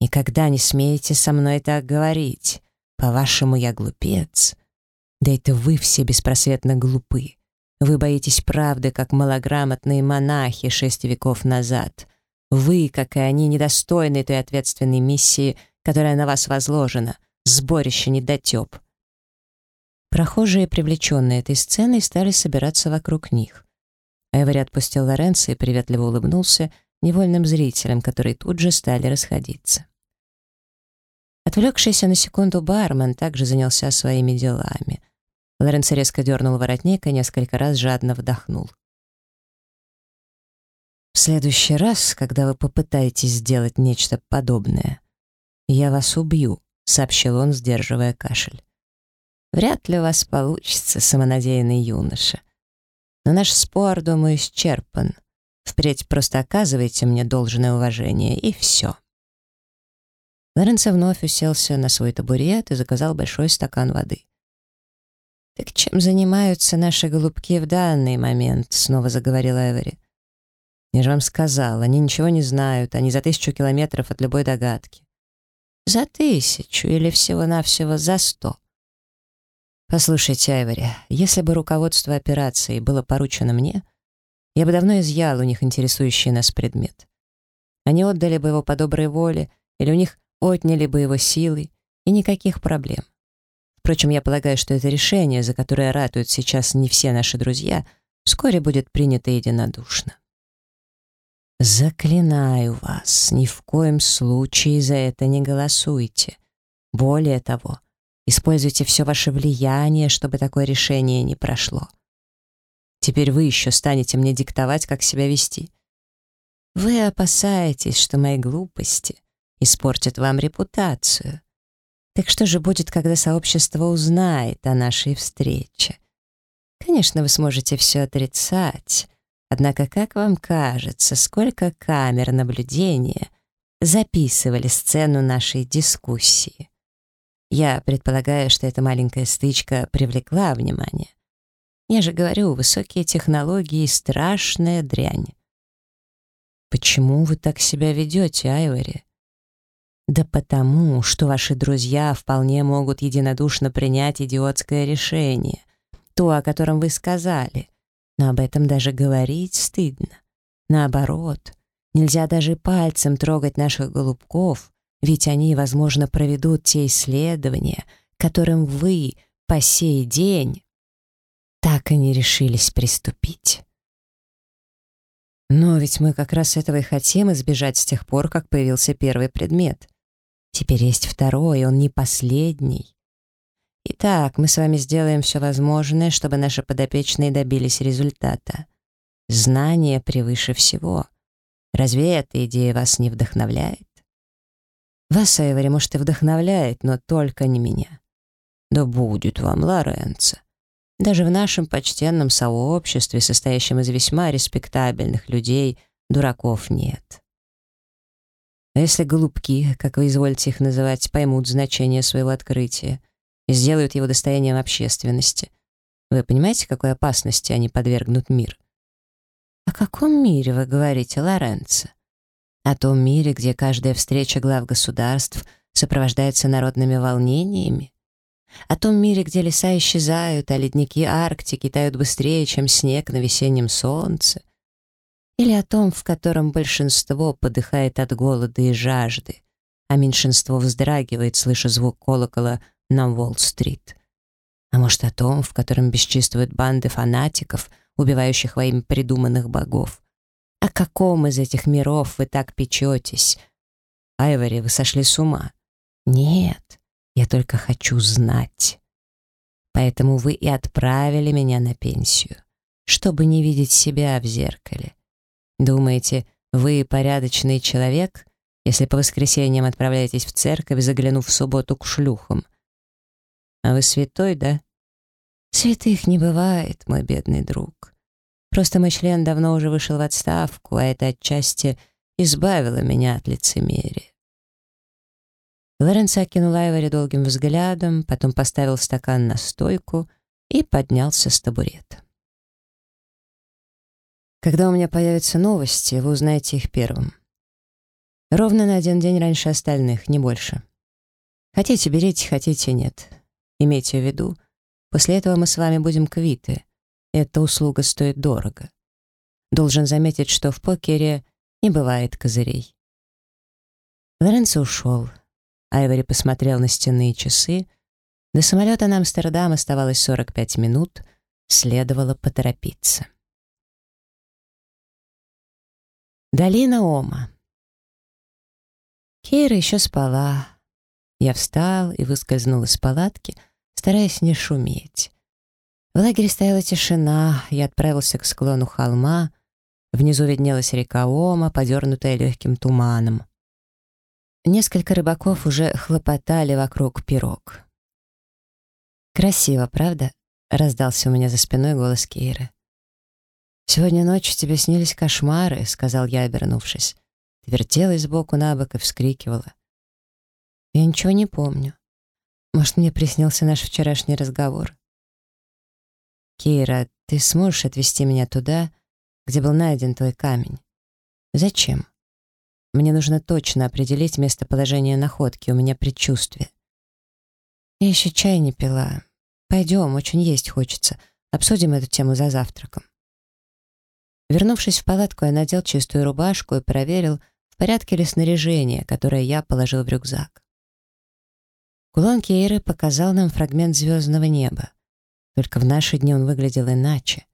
Никогда не смеете со мной так говорить. По-вашему, я глупец. Да это вы все беспросветно глупы. Вы боитесь правды, как малограмотные монахи шесть веков назад. Вы, как и они, недостойны той ответственной миссии, которая на вас возложена. Сборище недотеп. Прохожие, привлеченные этой сценой, стали собираться вокруг них. Эвери отпустил Лоренцо и приветливо улыбнулся невольным зрителям, которые тут же стали расходиться. Отвлекшийся на секунду бармен также занялся своими делами. Лоренцо резко дернул воротник и несколько раз жадно вдохнул. «В следующий раз, когда вы попытаетесь сделать нечто подобное, я вас убью», — сообщил он, сдерживая кашель. «Вряд ли у вас получится, самонадеянный юноша. Но наш спор, думаю, исчерпан. Впредь просто оказывайте мне должное уважение, и все». Лоренцо вновь уселся на свой табурет и заказал большой стакан воды. «Так чем занимаются наши голубки в данный момент?» — снова заговорил Эвери. «Я же вам сказал, они ничего не знают, они за тысячу километров от любой догадки». «За тысячу или всего-навсего за сто?» «Послушайте, Айвори, если бы руководство операцией было поручено мне, я бы давно изъял у них интересующий нас предмет. Они отдали бы его по доброй воле, или у них отняли бы его силы, и никаких проблем. Впрочем, я полагаю, что это решение, за которое ратуют сейчас не все наши друзья, вскоре будет принято единодушно. Заклинаю вас, ни в коем случае за это не голосуйте. Более того, используйте все ваше влияние, чтобы такое решение не прошло. Теперь вы еще станете мне диктовать, как себя вести. Вы опасаетесь, что мои глупости испортит вам репутацию. Так что же будет, когда сообщество узнает о нашей встрече? Конечно, вы сможете все отрицать, однако, как вам кажется, сколько камер наблюдения записывали сцену нашей дискуссии? Я предполагаю, что эта маленькая стычка привлекла внимание. Я же говорю, высокие технологии — страшная дрянь. Почему вы так себя ведете, Айвори? Да потому, что ваши друзья вполне могут единодушно принять идиотское решение, то, о котором вы сказали. Но об этом даже говорить стыдно. Наоборот, нельзя даже пальцем трогать наших голубков, ведь они, возможно, проведут те исследования, которым вы по сей день так и не решились приступить. Но ведь мы как раз этого и хотим избежать с тех пор, как появился первый предмет. Теперь есть второй, он не последний. Итак, мы с вами сделаем все возможное, чтобы наши подопечные добились результата. Знание превыше всего. Разве эта идея вас не вдохновляет? Вас, Эйвори, может, и вдохновляет, но только не меня. Да будет вам, Лоренцо. Даже в нашем почтенном сообществе, состоящем из весьма респектабельных людей, дураков нет. А если голубки, как вы изволите их называть, поймут значение своего открытия и сделают его достоянием общественности, вы понимаете, какой опасности они подвергнут мир? О каком мире вы говорите, Лоренцо? О том мире, где каждая встреча глав государств сопровождается народными волнениями? О том мире, где леса исчезают, а ледники Арктики тают быстрее, чем снег на весеннем солнце? Или о том, в котором большинство подыхает от голода и жажды, а меньшинство вздрагивает, слыша звук колокола на Уолл-стрит? А может, о том, в котором бесчинствуют банды фанатиков, убивающих во имя придуманных богов? О каком из этих миров вы так печетесь? Айвори, вы сошли с ума. Нет, я только хочу знать. Поэтому вы и отправили меня на пенсию, чтобы не видеть себя в зеркале. Думаете, вы порядочный человек, если по воскресеньям отправляетесь в церковь, заглянув в субботу к шлюхам? А вы святой, да? Святых не бывает, мой бедный друг. Просто мой член давно уже вышел в отставку, а это отчасти избавило меня от лицемерия. Лоренцо окинул Айвори долгим взглядом, потом поставил стакан на стойку и поднялся с табурета. «Когда у меня появятся новости, вы узнаете их первым. Ровно на один день раньше остальных, не больше. Хотите, берите, хотите, нет. Имейте в виду, после этого мы с вами будем квиты. Эта услуга стоит дорого. Должен заметить, что в покере не бывает козырей». Лоренцо ушел. Айвори посмотрел на стенные часы. До самолета на Амстердам оставалось 45 минут. Следовало поторопиться. Долина Ома. Кейра еще спала. Я встал и выскользнул из палатки, стараясь не шуметь. В лагере стояла тишина, я отправился к склону холма. Внизу виднелась река Ома, подернутая легким туманом. Несколько рыбаков уже хлопотали вокруг пирог. «Красиво, правда?» — раздался у меня за спиной голос Кейры. «Сегодня ночью тебе снились кошмары», — сказал я, обернувшись. Ты вертелась сбоку на бок и вскрикивала. «Я ничего не помню. Может, мне приснился наш вчерашний разговор?» «Кейра, ты сможешь отвезти меня туда, где был найден твой камень?» «Зачем?» Мне нужно точно определить местоположение находки, у меня предчувствие. Я еще чай не пила. Пойдем, очень есть хочется. Обсудим эту тему за завтраком. Вернувшись в палатку, я надел чистую рубашку и проверил, в порядке ли снаряжение, которое я положил в рюкзак. Кулон Кейры показал нам фрагмент звездного неба. Только в наши дни он выглядел иначе.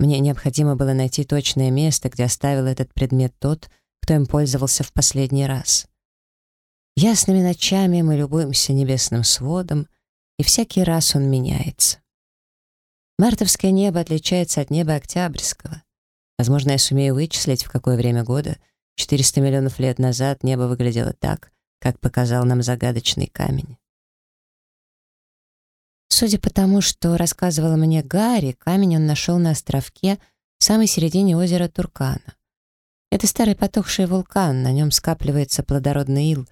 Мне необходимо было найти точное место, где оставил этот предмет тот, кто им пользовался в последний раз. Ясными ночами мы любуемся небесным сводом, и всякий раз он меняется. Мартовское небо отличается от неба октябрьского. Возможно, я сумею вычислить, в какое время года, 400 миллионов лет назад, небо выглядело так, как показал нам загадочный камень. Судя по тому, что рассказывала мне Гарри, камень он нашел на островке в самой середине озера Туркана. Это старый потухший вулкан, на нем скапливается плодородный ил,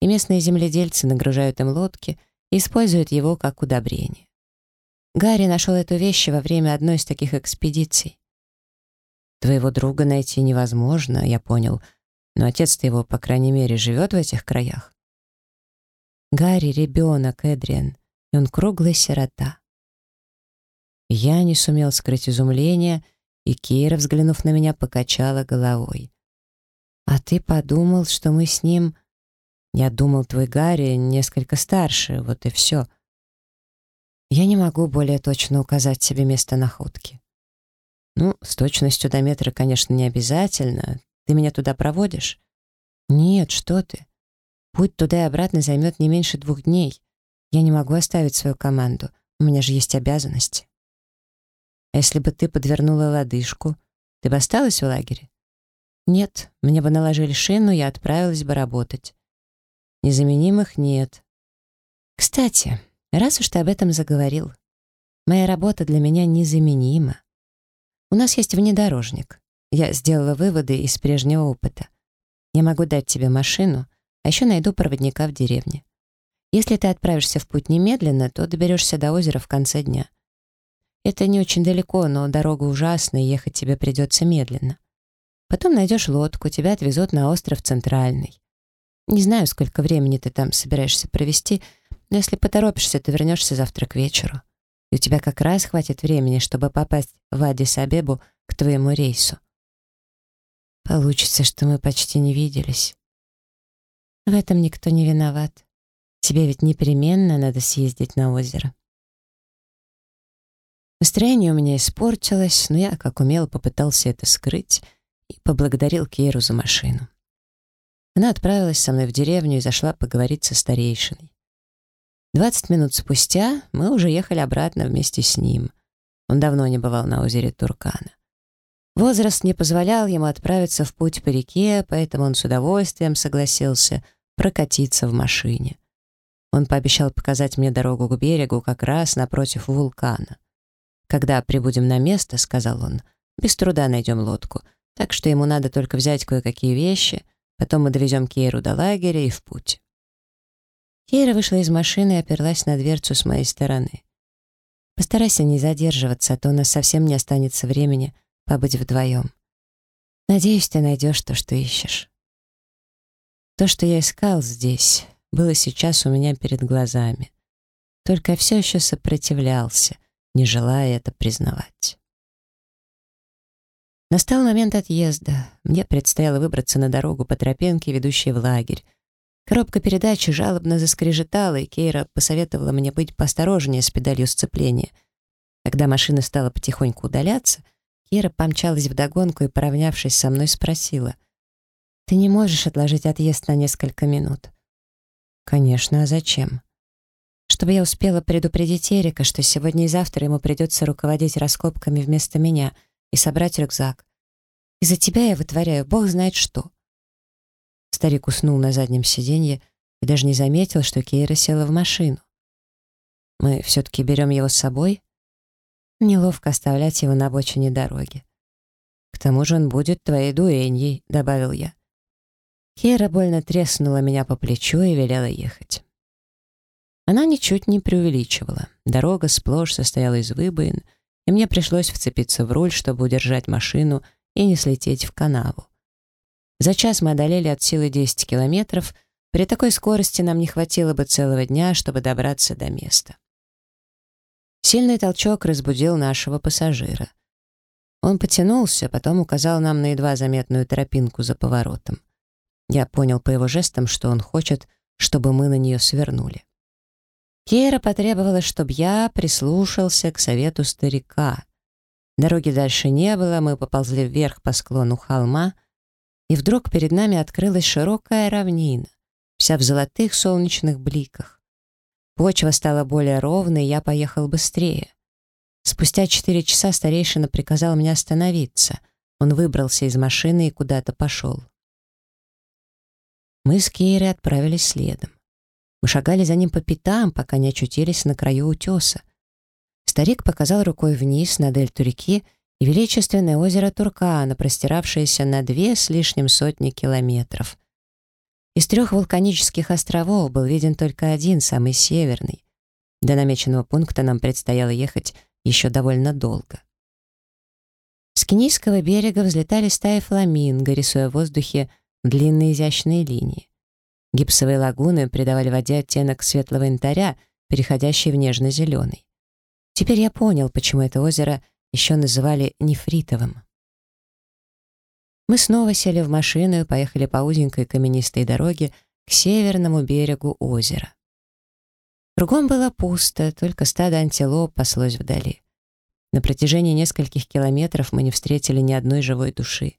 и местные земледельцы нагружают им лодки и используют его как удобрение. Гарри нашел эту вещь во время одной из таких экспедиций. Твоего друга найти невозможно, я понял, но отец-то его, по крайней мере, живет в этих краях. Гарри — ребенок, Эдриан, и он круглый сирота. Я не сумел скрыть изумление и Кира, взглянув на меня, покачала головой. «А ты подумал, что мы с ним...» «Я думал, твой Гарри несколько старше, вот и все». «Я не могу более точно указать себе место находки». «Ну, с точностью до метра, конечно, не обязательно. Ты меня туда проводишь?» «Нет, что ты. Путь туда и обратно займет не меньше двух дней. Я не могу оставить свою команду. У меня же есть обязанности». А если бы ты подвернула лодыжку, ты бы осталась в лагере? Нет, мне бы наложили шину, я отправилась бы работать. Незаменимых нет. Кстати, раз уж ты об этом заговорил, моя работа для меня незаменима. У нас есть внедорожник. Я сделала выводы из прежнего опыта. Я могу дать тебе машину, а еще найду проводника в деревне. Если ты отправишься в путь немедленно, то доберешься до озера в конце дня. Это не очень далеко, но дорога ужасная, и ехать тебе придется медленно. Потом найдешь лодку, тебя отвезут на остров Центральный. Не знаю, сколько времени ты там собираешься провести, но если поторопишься, ты вернешься завтра к вечеру. И у тебя как раз хватит времени, чтобы попасть в Адис-Абебу к твоему рейсу. Получится, что мы почти не виделись. В этом никто не виноват. Тебе ведь непременно надо съездить на озеро. Настроение у меня испортилось, но я, как умел, попытался это скрыть и поблагодарил Кейру за машину. Она отправилась со мной в деревню и зашла поговорить со старейшиной. Двадцать минут спустя мы уже ехали обратно вместе с ним. Он давно не бывал на озере Туркана. Возраст не позволял ему отправиться в путь по реке, поэтому он с удовольствием согласился прокатиться в машине. Он пообещал показать мне дорогу к берегу как раз напротив вулкана. «Когда прибудем на место», — сказал он, — «без труда найдем лодку, так что ему надо только взять кое-какие вещи, потом мы довезем Кейру до лагеря и в путь». Кейра вышла из машины и оперлась на дверцу с моей стороны. «Постарайся не задерживаться, а то у нас совсем не останется времени побыть вдвоем. Надеюсь, ты найдешь то, что ищешь». То, что я искал здесь, было сейчас у меня перед глазами. Только я все еще сопротивлялся, не желая это признавать. Настал момент отъезда. Мне предстояло выбраться на дорогу по тропинке, ведущей в лагерь. Коробка передачи жалобно заскрежетала, и Кейра посоветовала мне быть поосторожнее с педалью сцепления. Когда машина стала потихоньку удаляться, Кейра помчалась вдогонку и, поравнявшись со мной, спросила. «Ты не можешь отложить отъезд на несколько минут?» «Конечно, а зачем?» «Чтобы я успела предупредить Эрика, что сегодня и завтра ему придется руководить раскопками вместо меня и собрать рюкзак. Из-за тебя я вытворяю бог знает что». Старик уснул на заднем сиденье и даже не заметил, что Кейра села в машину. «Мы все-таки берем его с собой?» Неловко оставлять его на обочине дороги. «К тому же он будет твоей дуэньей», — добавил я. Кира больно треснула меня по плечу и велела ехать. Она ничуть не преувеличивала. Дорога сплошь состояла из выбоин, и мне пришлось вцепиться в руль, чтобы удержать машину и не слететь в канаву. За час мы одолели от силы 10 километров, при такой скорости нам не хватило бы целого дня, чтобы добраться до места. Сильный толчок разбудил нашего пассажира. Он потянулся, потом указал нам на едва заметную тропинку за поворотом. Я понял по его жестам, что он хочет, чтобы мы на нее свернули. Кейра потребовала, чтобы я прислушался к совету старика. Дороги дальше не было, мы поползли вверх по склону холма, и вдруг перед нами открылась широкая равнина, вся в золотых солнечных бликах. Почва стала более ровной, я поехал быстрее. Спустя четыре часа старейшина приказал мне остановиться. Он выбрался из машины и куда-то пошел. Мы с Кейрой отправились следом. Мы шагали за ним по пятам, пока не очутились на краю утеса. Старик показал рукой вниз на дельту реки и величественное озеро Туркана, простиравшееся на две с лишним сотни километров. Из трех вулканических островов был виден только один, самый северный. До намеченного пункта нам предстояло ехать еще довольно долго. С Кенийского берега взлетали стаи фламинго, рисуя в воздухе длинные изящные линии. Гипсовые лагуны придавали воде оттенок светлого янтаря, переходящий в нежно-зеленый. Теперь я понял, почему это озеро еще называли нефритовым. Мы снова сели в машину и поехали по узенькой каменистой дороге к северному берегу озера. Кругом было пусто, только стадо антилоп паслось вдали. На протяжении нескольких километров мы не встретили ни одной живой души.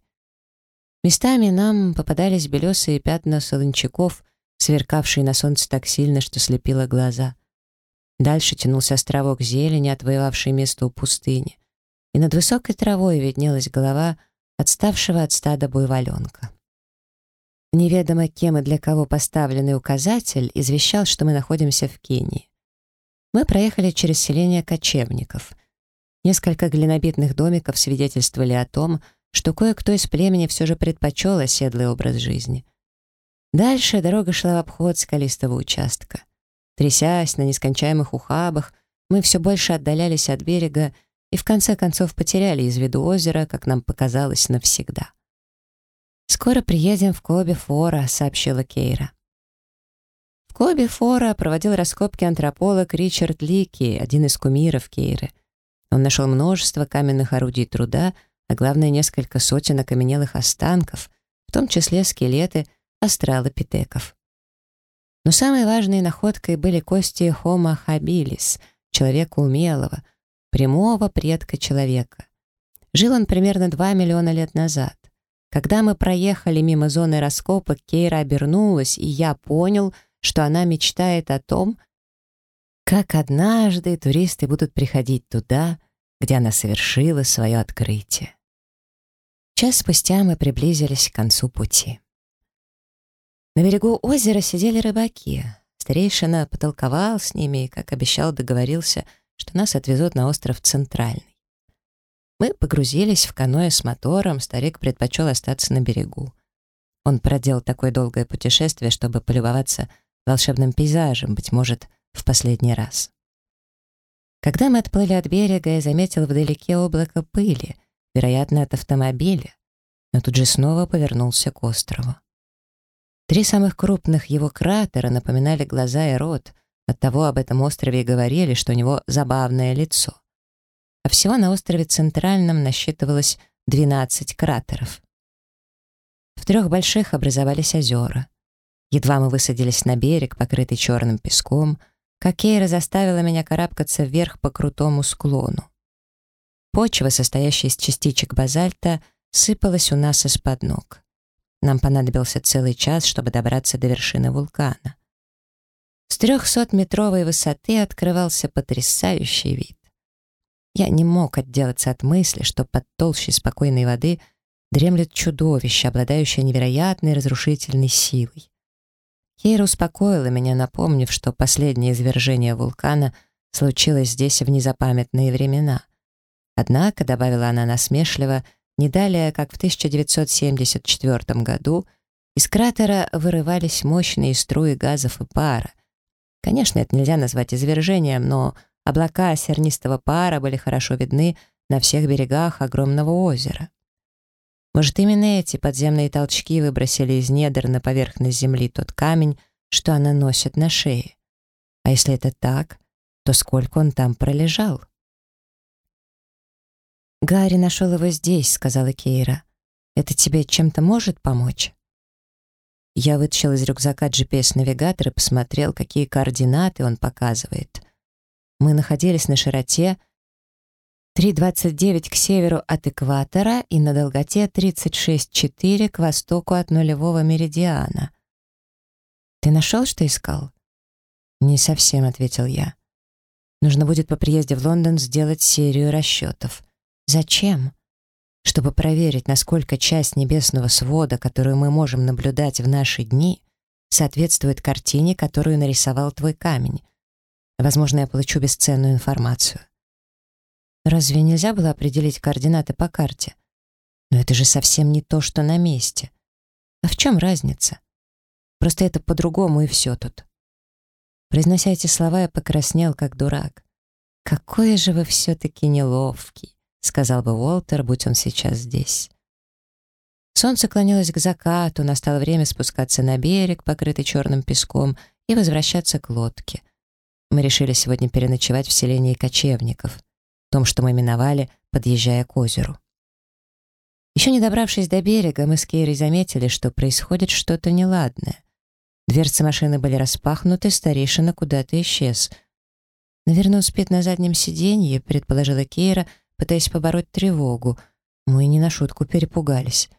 Местами нам попадались белесые пятна солончаков, сверкавшие на солнце так сильно, что слепило глаза. Дальше тянулся островок зелени, отвоевавший место у пустыни, и над высокой травой виднелась голова отставшего от стада буйволенка. Неведомо кем и для кого поставленный указатель извещал, что мы находимся в Кении. Мы проехали через селение кочевников. Несколько глинобитных домиков свидетельствовали о том, что кое-кто из племени все же предпочел оседлый образ жизни. Дальше дорога шла в обход скалистого участка. Трясясь на нескончаемых ухабах, мы все больше отдалялись от берега и в конце концов потеряли из виду озеро, как нам показалось, навсегда. «Скоро приедем в Коби Фора», — сообщила Кейра. В Коби Фора проводил раскопки антрополог Ричард Лики, один из кумиров Кейры. Он нашел множество каменных орудий труда, а главное, несколько сотен окаменелых останков, в том числе скелеты астралопитеков. Но самой важной находкой были кости Homo habilis, человека умелого, прямого предка человека. Жил он примерно 2 миллиона лет назад. Когда мы проехали мимо зоны раскопок, Кейра обернулась, и я понял, что она мечтает о том, как однажды туристы будут приходить туда, где она совершила свое открытие. Час спустя мы приблизились к концу пути. На берегу озера сидели рыбаки. Старейшина потолковал с ними и, как обещал, договорился, что нас отвезут на остров Центральный. Мы погрузились в каноэ с мотором, старик предпочел остаться на берегу. Он проделал такое долгое путешествие, чтобы полюбоваться волшебным пейзажем, быть может, в последний раз. Когда мы отплыли от берега, я заметил вдалеке облако пыли, вероятно, от автомобиля, но тут же снова повернулся к острову. Три самых крупных его кратера напоминали глаза и рот, оттого об этом острове и говорили, что у него забавное лицо. А всего на острове Центральном насчитывалось 12 кратеров. В трех больших образовались озера. Едва мы высадились на берег, покрытый черным песком, как Кейра заставила меня карабкаться вверх по крутому склону. Почва, состоящая из частичек базальта, сыпалась у нас из-под ног. Нам понадобился целый час, чтобы добраться до вершины вулкана. С трехсотметровой высоты открывался потрясающий вид. Я не мог отделаться от мысли, что под толщей спокойной воды дремлет чудовище, обладающее невероятной разрушительной силой. Кейра успокоила меня, напомнив, что последнее извержение вулкана случилось здесь в незапамятные времена. Однако, добавила она насмешливо, не далее, как в 1974 году, из кратера вырывались мощные струи газов и пара. Конечно, это нельзя назвать извержением, но облака сернистого пара были хорошо видны на всех берегах огромного озера. Может, именно эти подземные толчки выбросили из недр на поверхность земли тот камень, что она носит на шее. А если это так, то сколько он там пролежал? «Гарри нашел его здесь», — сказала Кейра. «Это тебе чем-то может помочь?» Я вытащил из рюкзака GPS-навигатор и посмотрел, какие координаты он показывает. Мы находились на широте 3,29 к северу от экватора и на долготе 36,4 к востоку от нулевого меридиана. «Ты нашел, что искал?» «Не совсем», — ответил я. «Нужно будет по приезде в Лондон сделать серию расчетов. Зачем? Чтобы проверить, насколько часть небесного свода, которую мы можем наблюдать в наши дни, соответствует картине, которую нарисовал твой камень. Возможно, я получу бесценную информацию. Разве нельзя было определить координаты по карте? Но это же совсем не то, что на месте. А в чем разница? Просто это по-другому и все тут. Произнося эти слова, я покраснел, как дурак. Какой же вы все-таки неловкий сказал бы Уолтер, будь он сейчас здесь. Солнце клонилось к закату, настало время спускаться на берег, покрытый черным песком, и возвращаться к лодке. Мы решили сегодня переночевать в селении кочевников, том, что мы миновали, подъезжая к озеру. Еще не добравшись до берега, мы с Кейрой заметили, что происходит что-то неладное. Дверцы машины были распахнуты, старейшина куда-то исчез. «Наверное, успеет на заднем сиденье», — предположила Кейра, — пытаясь побороть тревогу. Мы не на шутку перепугались.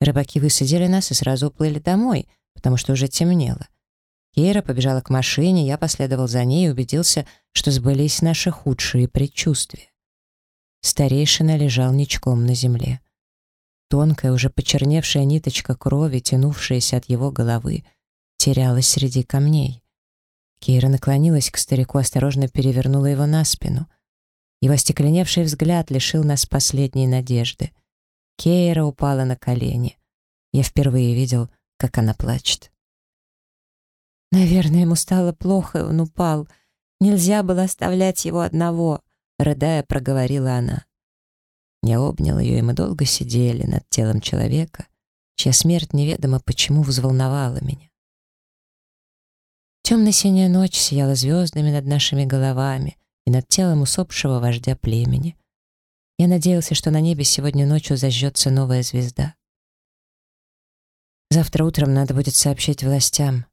Рыбаки высадили нас и сразу уплыли домой, потому что уже темнело. Кейра побежала к машине, я последовал за ней и убедился, что сбылись наши худшие предчувствия. Старейшина лежал ничком на земле. Тонкая, уже почерневшая ниточка крови, тянувшаяся от его головы, терялась среди камней. Кейра наклонилась к старику, осторожно перевернула его на спину. Его остекленевший взгляд лишил нас последней надежды. Кейра упала на колени. Я впервые видел, как она плачет. Наверное, ему стало плохо, и он упал. Нельзя было оставлять его одного, рыдая, проговорила она. Я обнял ее, и мы долго сидели над телом человека, чья смерть неведомо почему взволновала меня. Темно-синяя ночь сияла звездами над нашими головами и над телом усопшего вождя племени. Я надеялся, что на небе сегодня ночью зажжется новая звезда. Завтра утром надо будет сообщить властям.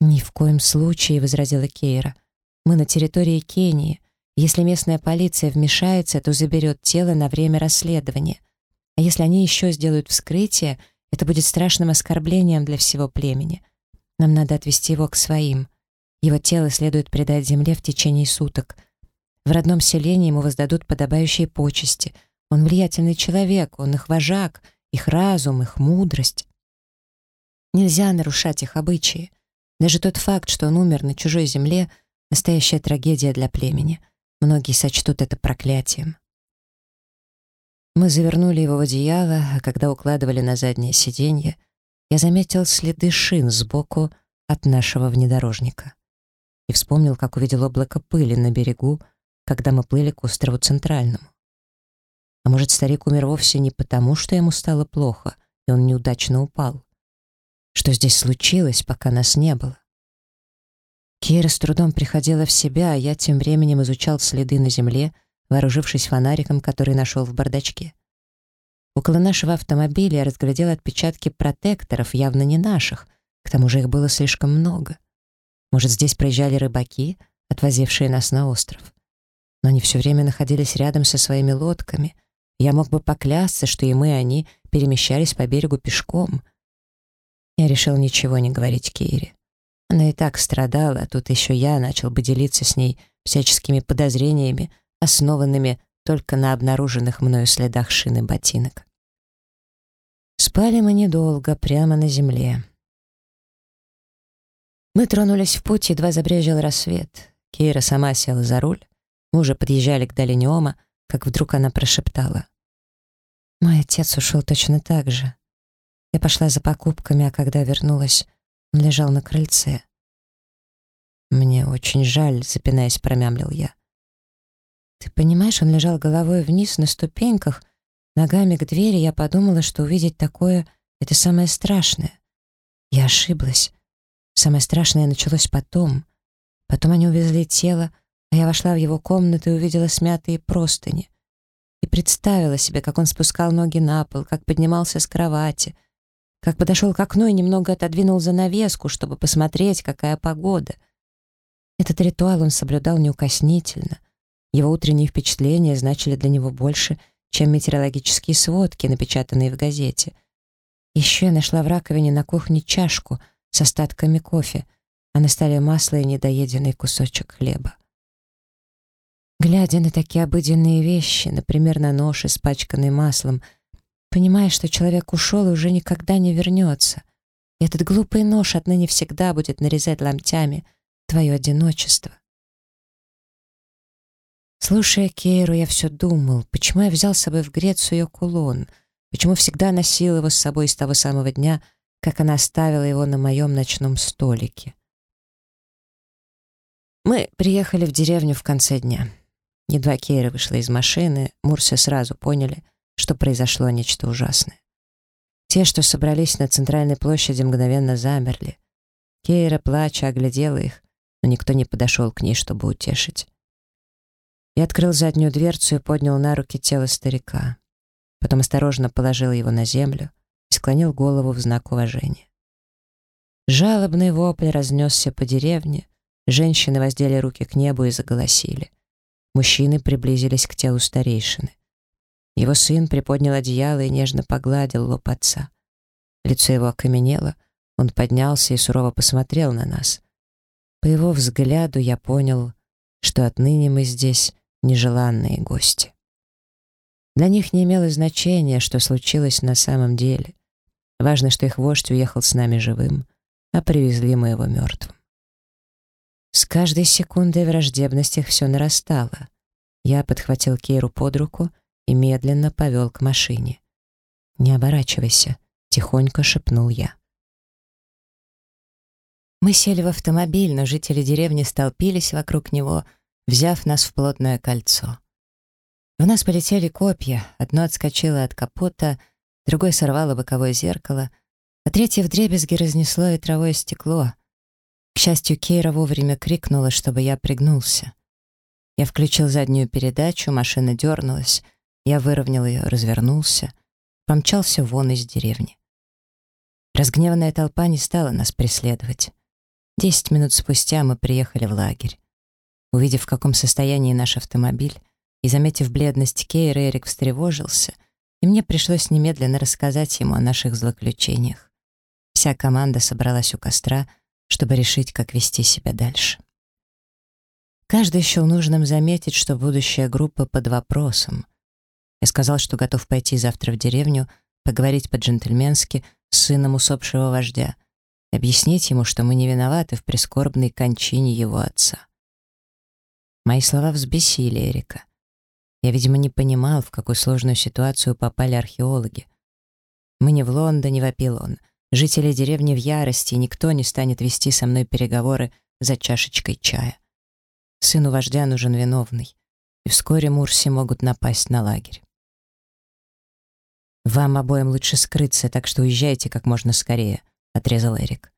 «Ни в коем случае», — возразила Кейра. «Мы на территории Кении. Если местная полиция вмешается, то заберет тело на время расследования. А если они еще сделают вскрытие, это будет страшным оскорблением для всего племени. Нам надо отвезти его к своим. Его тело следует предать земле в течение суток. В родном селении ему воздадут подобающие почести. Он влиятельный человек, он их вожак, их разум, их мудрость. Нельзя нарушать их обычаи. Даже тот факт, что он умер на чужой земле — настоящая трагедия для племени. Многие сочтут это проклятием. Мы завернули его в одеяло, а когда укладывали на заднее сиденье, я заметил следы шин сбоку от нашего внедорожника. И вспомнил, как увидел облако пыли на берегу, когда мы плыли к острову Центральному. А может, старик умер вовсе не потому, что ему стало плохо, и он неудачно упал. Что здесь случилось, пока нас не было? Кира с трудом приходила в себя, а я тем временем изучал следы на земле, вооружившись фонариком, который нашел в бардачке. Около нашего автомобиля я разглядел отпечатки протекторов, явно не наших, к тому же их было слишком много. Может, здесь проезжали рыбаки, отвозившие нас на остров. Но они все время находились рядом со своими лодками. Я мог бы поклясться, что и мы, и они перемещались по берегу пешком. Я решил ничего не говорить Кире. Она и так страдала, а тут еще я начал бы делиться с ней всяческими подозрениями, основанными только на обнаруженных мною следах шины ботинок. Спали мы недолго, прямо на земле. Мы тронулись в путь, едва забрежил рассвет. Кейра сама села за руль. Мы уже подъезжали к долине Ома, как вдруг она прошептала. «Мой отец ушел точно так же. Я пошла за покупками, а когда вернулась, он лежал на крыльце. «Мне очень жаль», — запинаясь, промямлил я. Ты понимаешь, он лежал головой вниз на ступеньках, ногами к двери, я подумала, что увидеть такое — это самое страшное. Я ошиблась. Самое страшное началось потом. Потом они увезли тело, а я вошла в его комнату и увидела смятые простыни. И представила себе, как он спускал ноги на пол, как поднимался с кровати, как подошел к окну и немного отодвинул занавеску, чтобы посмотреть, какая погода. Этот ритуал он соблюдал неукоснительно. Его утренние впечатления значили для него больше, чем метеорологические сводки, напечатанные в газете. Еще я нашла в раковине на кухне чашку с остатками кофе, а на столе масло и недоеденный кусочек хлеба. Глядя на такие обыденные вещи, например, на нож, испачканный маслом, понимаешь, что человек ушел и уже никогда не вернется. И этот глупый нож отныне всегда будет нарезать ломтями твое одиночество. Слушая Кейру, я все думал, почему я взял с собой в Грецию ее кулон, почему всегда носил его с собой с того самого дня, как она оставила его на моем ночном столике. Мы приехали в деревню в конце дня. Едва Кейра вышла из машины, Мурсы сразу поняли, что произошло нечто ужасное. Те, что собрались на центральной площади, мгновенно замерли. Кейра, плача, оглядела их, но никто не подошел к ней, чтобы утешить. Я открыл заднюю дверцу и поднял на руки тело старика. Потом осторожно положил его на землю и склонил голову в знак уважения. Жалобный вопль разнесся по деревне, женщины воздели руки к небу и заголосили. Мужчины приблизились к телу старейшины. Его сын приподнял одеяло и нежно погладил лоб отца. Лицо его окаменело, он поднялся и сурово посмотрел на нас. По его взгляду я понял, что отныне мы здесь нежеланные гости. Для них не имело значения, что случилось на самом деле. Важно, что их вождь уехал с нами живым, а привезли мы его мертвым. С каждой секундой враждебность их все нарастала. Я подхватил Кейру под руку и медленно повел к машине. «Не оборачивайся», — тихонько шепнул я. Мы сели в автомобиль, но жители деревни столпились вокруг него — взяв нас в плотное кольцо. В нас полетели копья, одно отскочило от капота, другой сорвало боковое зеркало, а третье вдребезги разнесло ветровое стекло. К счастью, Кейра вовремя крикнула, чтобы я пригнулся. Я включил заднюю передачу, машина дернулась, я выровнял ее, развернулся, помчался вон из деревни. Разгневанная толпа не стала нас преследовать. Десять минут спустя мы приехали в лагерь. Увидев, в каком состоянии наш автомобиль, и заметив бледность Кейра, Эрик встревожился, и мне пришлось немедленно рассказать ему о наших злоключениях. Вся команда собралась у костра, чтобы решить, как вести себя дальше. Каждый счел нужным заметить, что будущая группа под вопросом. Я сказал, что готов пойти завтра в деревню, поговорить по-джентльменски с сыном усопшего вождя, объяснить ему, что мы не виноваты в прискорбной кончине его отца. Мои слова взбесили Эрика. Я, видимо, не понимал, в какую сложную ситуацию попали археологи. «Мы не в Лондоне», — вопил он. «Жители деревни в ярости, и никто не станет вести со мной переговоры за чашечкой чая. Сыну вождя нужен виновный, и вскоре Мурси могут напасть на лагерь». «Вам обоим лучше скрыться, так что уезжайте как можно скорее», — отрезал Эрик.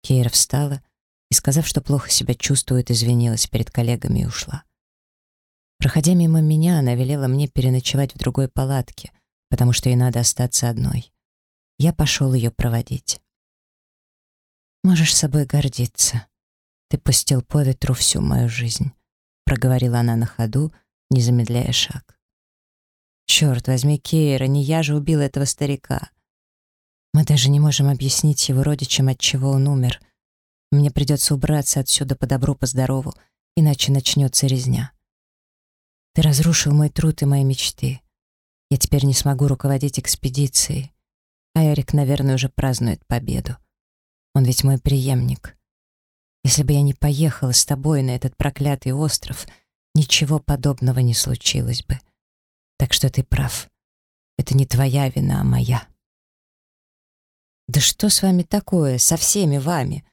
Кейра встала и, сказав, что плохо себя чувствует, извинилась перед коллегами и ушла. Проходя мимо меня, она велела мне переночевать в другой палатке, потому что ей надо остаться одной. Я пошел ее проводить. «Можешь собой гордиться. Ты пустил по ветру всю мою жизнь», — проговорила она на ходу, не замедляя шаг. Черт возьми, Кейра, не я же убил этого старика. Мы даже не можем объяснить его родичам, от чего он умер. Мне придется убраться отсюда по добру, по здорову, иначе начнется резня. Ты разрушил мой труд и мои мечты. Я теперь не смогу руководить экспедицией. А Эрик, наверное, уже празднует победу. Он ведь мой преемник. Если бы я не поехала с тобой на этот проклятый остров, ничего подобного не случилось бы. Так что ты прав. Это не твоя вина, а моя. Да что с вами такое, со всеми вами?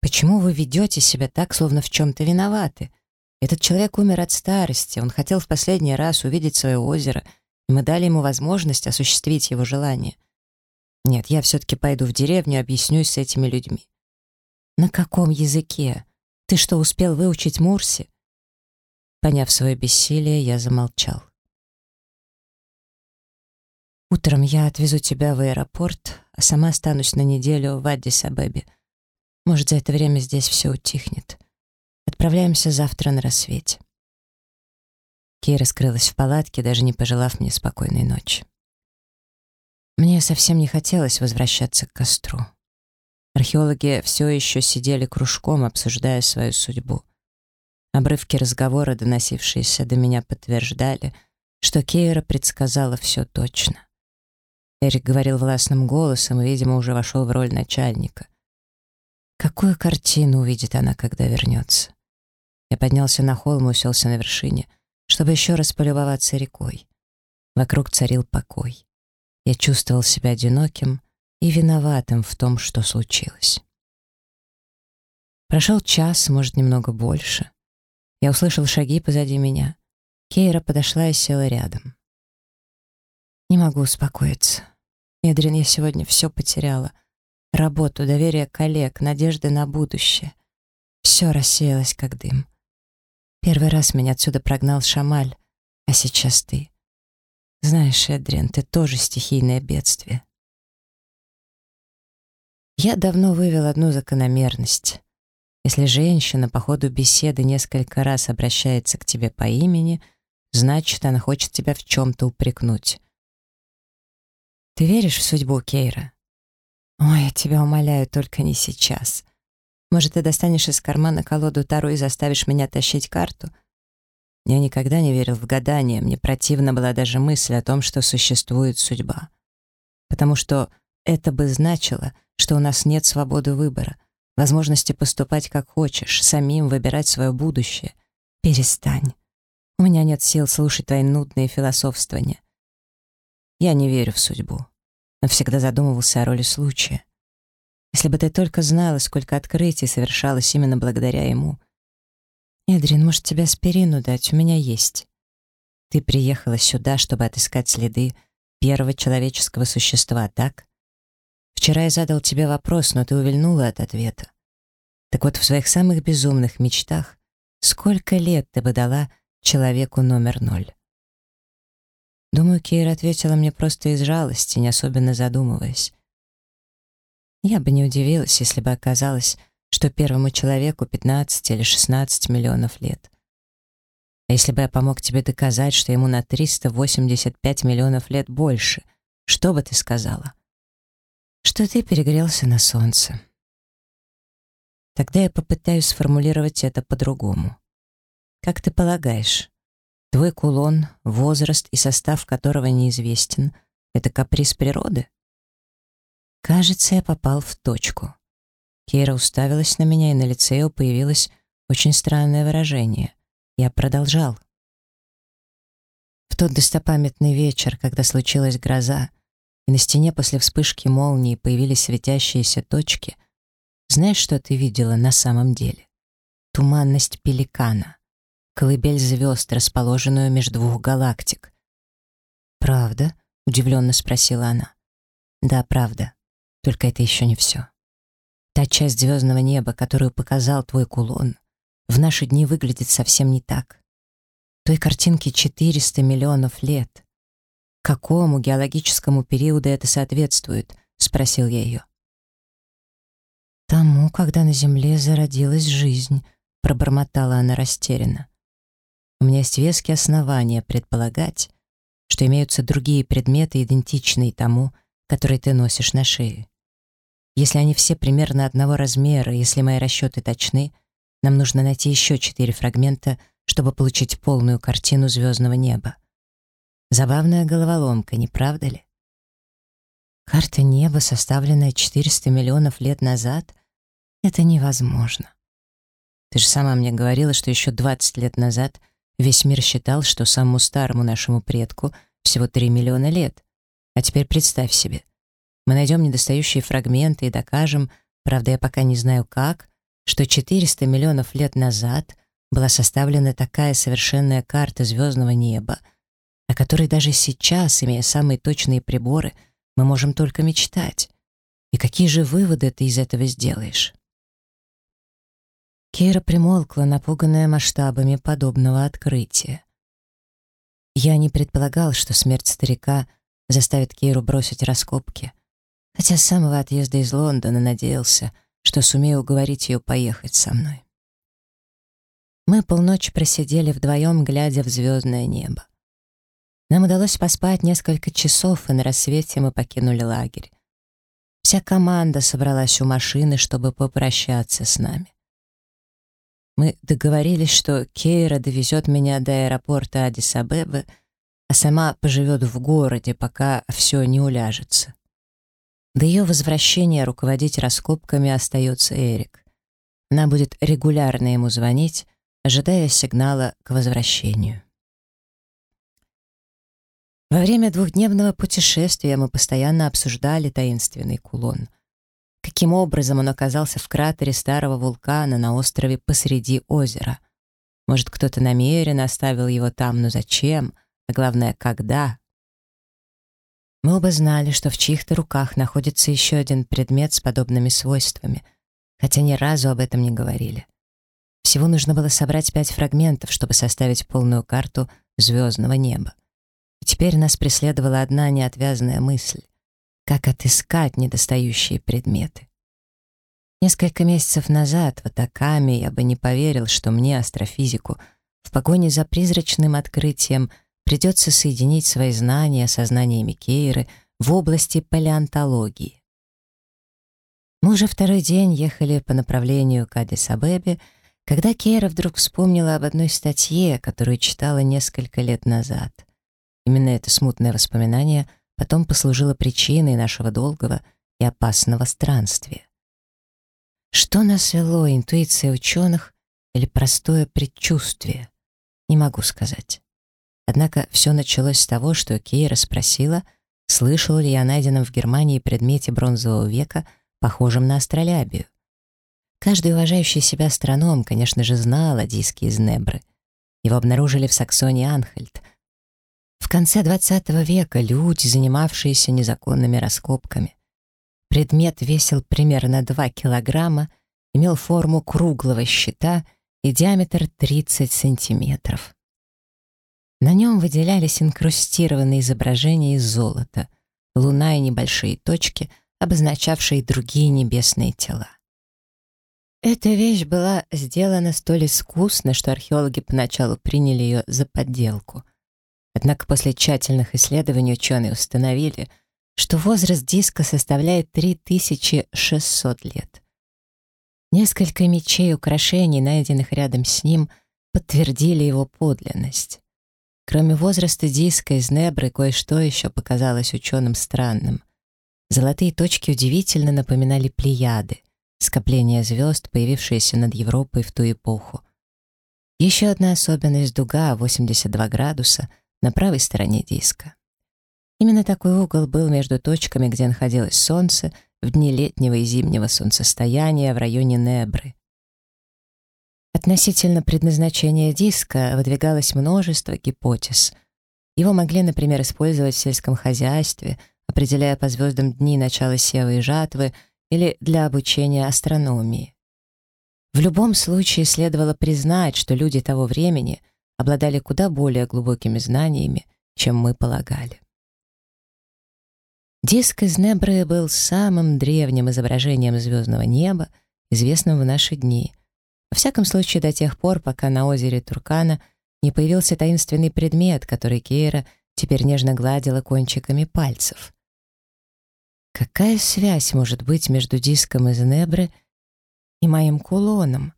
Почему вы ведете себя так, словно в чем-то виноваты? Этот человек умер от старости, он хотел в последний раз увидеть свое озеро, и мы дали ему возможность осуществить его желание. Нет, я все-таки пойду в деревню, объяснюсь с этими людьми. На каком языке? Ты что, успел выучить Мурси? Поняв свое бессилие, я замолчал. Утром я отвезу тебя в аэропорт, а сама останусь на неделю в Аддис-Абебе. Может, за это время здесь все утихнет. Отправляемся завтра на рассвете. Кейра скрылась в палатке, даже не пожелав мне спокойной ночи. Мне совсем не хотелось возвращаться к костру. Археологи все еще сидели кружком, обсуждая свою судьбу. Обрывки разговора, доносившиеся до меня, подтверждали, что Кейра предсказала все точно. Эрик говорил властным голосом и, видимо, уже вошел в роль начальника. Какую картину увидит она, когда вернется? Я поднялся на холм и уселся на вершине, чтобы еще раз полюбоваться рекой. Вокруг царил покой. Я чувствовал себя одиноким и виноватым в том, что случилось. Прошел час, может, немного больше. Я услышал шаги позади меня. Кейра подошла и села рядом. Не могу успокоиться. Эдрин, я сегодня все потеряла. Работу, доверие коллег, надежды на будущее. Все рассеялось, как дым. Первый раз меня отсюда прогнал Шамаль, а сейчас ты. Знаешь, Эдрин, ты тоже стихийное бедствие. Я давно вывел одну закономерность. Если женщина по ходу беседы несколько раз обращается к тебе по имени, значит, она хочет тебя в чем-то упрекнуть. Ты веришь в судьбу Кейра? Ой, я тебя умоляю, только не сейчас. Может, ты достанешь из кармана колоду Тару и заставишь меня тащить карту? Я никогда не верил в гадания, мне противна была даже мысль о том, что существует судьба. Потому что это бы значило, что у нас нет свободы выбора, возможности поступать как хочешь, самим выбирать свое будущее. Перестань. У меня нет сил слушать твои нудные философствования. Я не верю в судьбу, но всегда задумывался о роли случая. Если бы ты только знала, сколько открытий совершалось именно благодаря ему. Эдрин, может, тебе аспирину дать? У меня есть. Ты приехала сюда, чтобы отыскать следы первого человеческого существа, так? Вчера я задал тебе вопрос, но ты увильнула от ответа. Так вот, в своих самых безумных мечтах сколько лет ты бы дала человеку номер ноль? Думаю, Кейра ответила мне просто из жалости, не особенно задумываясь. Я бы не удивилась, если бы оказалось, что первому человеку 15 или 16 миллионов лет. А если бы я помог тебе доказать, что ему на 385 миллионов лет больше, что бы ты сказала? Что ты перегрелся на солнце. Тогда я попытаюсь сформулировать это по-другому. Как ты полагаешь, твой кулон, возраст и состав которого неизвестен, это каприз природы? Кажется, я попал в точку. Кейра уставилась на меня, и на лице ее появилось очень странное выражение. Я продолжал. В тот достопамятный вечер, когда случилась гроза, и на стене после вспышки молнии появились светящиеся точки, знаешь, что ты видела на самом деле? Туманность пеликана, колыбель звезд, расположенную между двух галактик. «Правда?» — удивленно спросила она. «Да, правда. Только это еще не все. Та часть звездного неба, которую показал твой кулон, в наши дни выглядит совсем не так. Той картинке 400 миллионов лет. Какому геологическому периоду это соответствует? Спросил я ее. Тому, когда на Земле зародилась жизнь, пробормотала она растерянно. У меня есть веские основания предполагать, что имеются другие предметы, идентичные тому, который ты носишь на шее. Если они все примерно одного размера, если мои расчеты точны, нам нужно найти еще четыре фрагмента, чтобы получить полную картину звездного неба. Забавная головоломка, не правда ли? Карта неба, составленная 400 миллионов лет назад, это невозможно. Ты же сама мне говорила, что еще 20 лет назад весь мир считал, что самому старому нашему предку всего 3 миллиона лет. А теперь представь себе — мы найдем недостающие фрагменты и докажем, правда, я пока не знаю как, что 400 миллионов лет назад была составлена такая совершенная карта звездного неба, о которой даже сейчас, имея самые точные приборы, мы можем только мечтать. И какие же выводы ты из этого сделаешь? Кейра примолкла, напуганная масштабами подобного открытия. Я не предполагал, что смерть старика заставит Кейру бросить раскопки — хотя с самого отъезда из Лондона надеялся, что сумею уговорить ее поехать со мной. Мы полночи просидели вдвоем, глядя в звездное небо. Нам удалось поспать несколько часов, и на рассвете мы покинули лагерь. Вся команда собралась у машины, чтобы попрощаться с нами. Мы договорились, что Кейра довезет меня до аэропорта Адис-Абебы, а сама поживет в городе, пока все не уляжется. До ее возвращения руководить раскопками остается Эрик. Она будет регулярно ему звонить, ожидая сигнала к возвращению. Во время двухдневного путешествия мы постоянно обсуждали таинственный кулон. Каким образом он оказался в кратере старого вулкана на острове посреди озера? Может, кто-то намеренно оставил его там, но зачем? А главное, когда? Мы оба знали, что в чьих-то руках находится еще один предмет с подобными свойствами, хотя ни разу об этом не говорили. Всего нужно было собрать пять фрагментов, чтобы составить полную карту звездного неба. И теперь нас преследовала одна неотвязная мысль — как отыскать недостающие предметы. Несколько месяцев назад в Атакаме я бы не поверил, что мне, астрофизику, в погоне за призрачным открытием — придется соединить свои знания со знаниями Кейры в области палеонтологии. Мы уже второй день ехали по направлению к Адис-Абебе, когда Кейра вдруг вспомнила об одной статье, которую читала несколько лет назад. Именно это смутное воспоминание потом послужило причиной нашего долгого и опасного странствия. Что нас вело, интуиция ученых или простое предчувствие? Не могу сказать. Однако все началось с того, что Кейра спросила, слышал ли я о найденном в Германии предмете бронзового века, похожем на астролябию. Каждый уважающий себя астроном, конечно же, знал о диске из Небры. Его обнаружили в Саксонии Анхальт. В конце XX века люди, занимавшиеся незаконными раскопками. Предмет весил примерно 2 килограмма, имел форму круглого щита и диаметр 30 сантиметров. На нем выделялись инкрустированные изображения из золота, луна и небольшие точки, обозначавшие другие небесные тела. Эта вещь была сделана столь искусно, что археологи поначалу приняли ее за подделку. Однако после тщательных исследований ученые установили, что возраст диска составляет 3600 лет. Несколько мечей и украшений, найденных рядом с ним, подтвердили его подлинность. Кроме возраста диска из Небры, кое-что еще показалось ученым странным. Золотые точки удивительно напоминали плеяды — скопление звезд, появившееся над Европой в ту эпоху. Еще одна особенность — дуга 82 градуса на правой стороне диска. Именно такой угол был между точками, где находилось Солнце в дни летнего и зимнего солнцестояния в районе Небры. Относительно предназначения диска выдвигалось множество гипотез. Его могли, например, использовать в сельском хозяйстве, определяя по звездам дни начала сева и жатвы или для обучения астрономии. В любом случае следовало признать, что люди того времени обладали куда более глубокими знаниями, чем мы полагали. Диск из Небры был самым древним изображением звездного неба, известным в наши дни. Во всяком случае, до тех пор, пока на озере Туркана не появился таинственный предмет, который Кейра теперь нежно гладила кончиками пальцев. Какая связь может быть между диском из Небры и моим кулоном?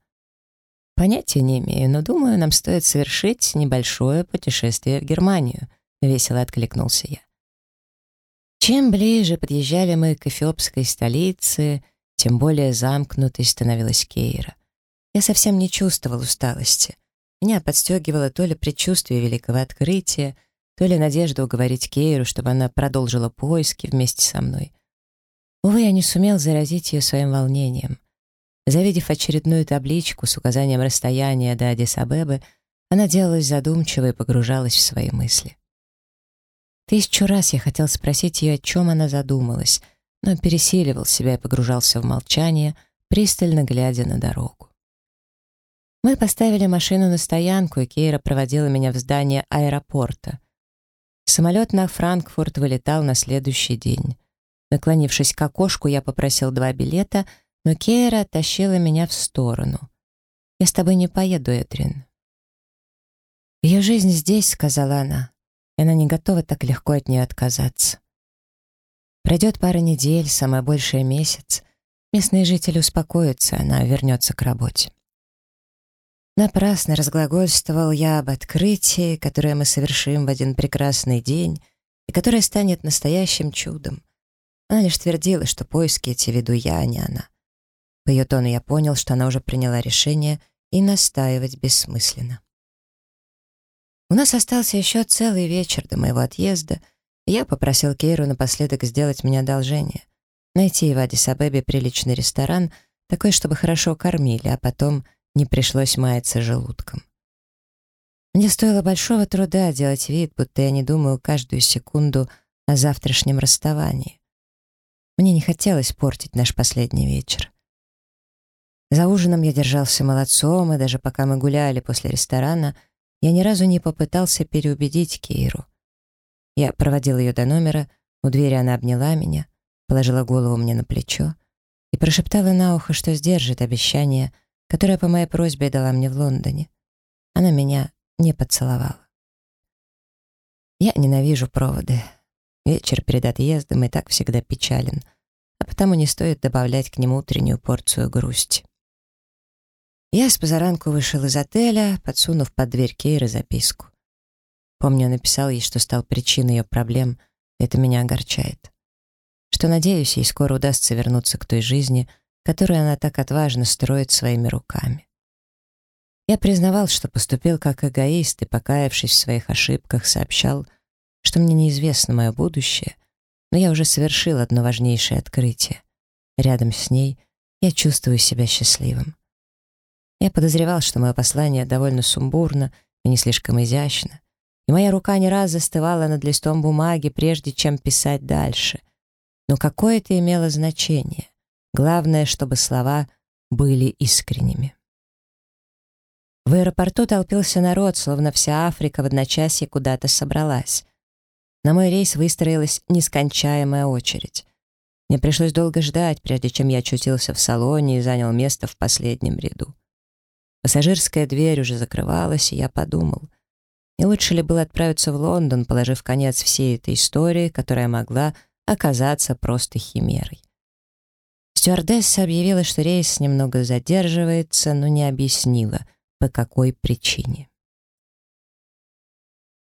Понятия не имею, но думаю, нам стоит совершить небольшое путешествие в Германию, весело откликнулся я. Чем ближе подъезжали мы к эфиопской столице, тем более замкнутой становилась Кейра. Я совсем не чувствовал усталости. Меня подстегивало то ли предчувствие великого открытия, то ли надежда уговорить Кейру, чтобы она продолжила поиски вместе со мной. Увы, я не сумел заразить ее своим волнением. Завидев очередную табличку с указанием расстояния до Адис-Абебы, она делалась задумчивой и погружалась в свои мысли. Тысячу раз я хотел спросить ее, о чем она задумалась, но пересиливал себя и погружался в молчание, пристально глядя на дорогу. Мы поставили машину на стоянку, и Кейра проводила меня в здание аэропорта. Самолет на Франкфурт вылетал на следующий день. Наклонившись к окошку, я попросил два билета, но Кейра тащила меня в сторону. «Я с тобой не поеду, Эдрин». «Ее жизнь здесь», — сказала она, и она не готова так легко от нее отказаться. Пройдет пара недель, самое большее месяц. Местные жители успокоятся, она вернется к работе. Напрасно разглагольствовал я об открытии, которое мы совершим в один прекрасный день и которое станет настоящим чудом. Она лишь твердила, что поиски эти веду я, а не она. По ее тону я понял, что она уже приняла решение, и настаивать бессмысленно. У нас остался еще целый вечер до моего отъезда, и я попросил Кейру напоследок сделать мне одолжение, найти в Адис-Абебе приличный ресторан, такой, чтобы хорошо кормили, а потом не пришлось маяться желудком. Мне стоило большого труда делать вид, будто я не думаю каждую секунду о завтрашнем расставании. Мне не хотелось портить наш последний вечер. За ужином я держался молодцом, и даже пока мы гуляли после ресторана, я ни разу не попытался переубедить Кейру. Я проводил ее до номера, у двери она обняла меня, положила голову мне на плечо и прошептала на ухо, что сдержит обещание, которое по моей просьбе дала мне в Лондоне. Она меня не поцеловала. Я ненавижу проводы. Вечер перед отъездом и так всегда печален, а потому не стоит добавлять к нему утреннюю порцию грусти. Я с позаранку вышел из отеля, подсунув под дверь Кейры записку. Помню, написал ей, что стал причиной ее проблем, это меня огорчает. Что, надеюсь, ей скоро удастся вернуться к той жизни, которую она так отважно строит своими руками. Я признавал, что поступил как эгоист и, покаявшись в своих ошибках, сообщал, что мне неизвестно мое будущее, но я уже совершил одно важнейшее открытие. Рядом с ней я чувствую себя счастливым. Я подозревал, что мое послание довольно сумбурно и не слишком изящно, и моя рука не раз застывала над листом бумаги, прежде чем писать дальше. Но какое это имело значение? Главное, чтобы слова были искренними. В аэропорту толпился народ, словно вся Африка в одночасье куда-то собралась. На мой рейс выстроилась нескончаемая очередь. Мне пришлось долго ждать, прежде чем я очутился в салоне и занял место в последнем ряду. Пассажирская дверь уже закрывалась, и я подумал, не лучше ли было отправиться в Лондон, положив конец всей этой истории, которая могла оказаться просто химерой. Стюардесса объявила, что рейс немного задерживается, но не объяснила, по какой причине.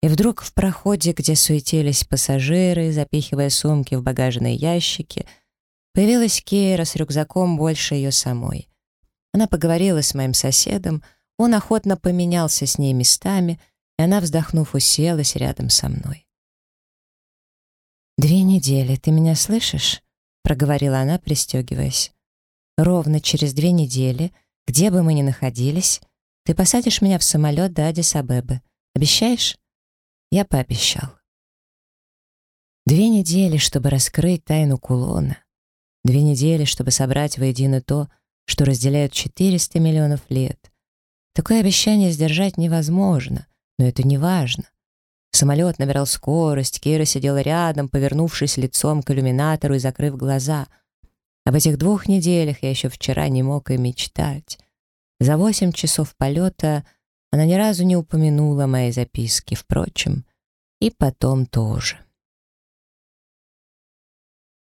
И вдруг в проходе, где суетились пассажиры, запихивая сумки в багажные ящики, появилась Кейра с рюкзаком больше ее самой. Она поговорила с моим соседом, он охотно поменялся с ней местами, и она, вздохнув, уселась рядом со мной. «Две недели, ты меня слышишь?» — проговорила она, пристегиваясь. «Ровно через две недели, где бы мы ни находились, ты посадишь меня в самолет до Адис-Абебы. Обещаешь?» Я пообещал. Две недели, чтобы раскрыть тайну кулона. Две недели, чтобы собрать воедино то, что разделяют 400 миллионов лет. Такое обещание сдержать невозможно, но это не важно. Самолет набирал скорость, Кира сидела рядом, повернувшись лицом к иллюминатору и закрыв глаза. Об этих двух неделях я еще вчера не мог и мечтать. За восемь часов полета она ни разу не упомянула моей записки, впрочем, и потом тоже.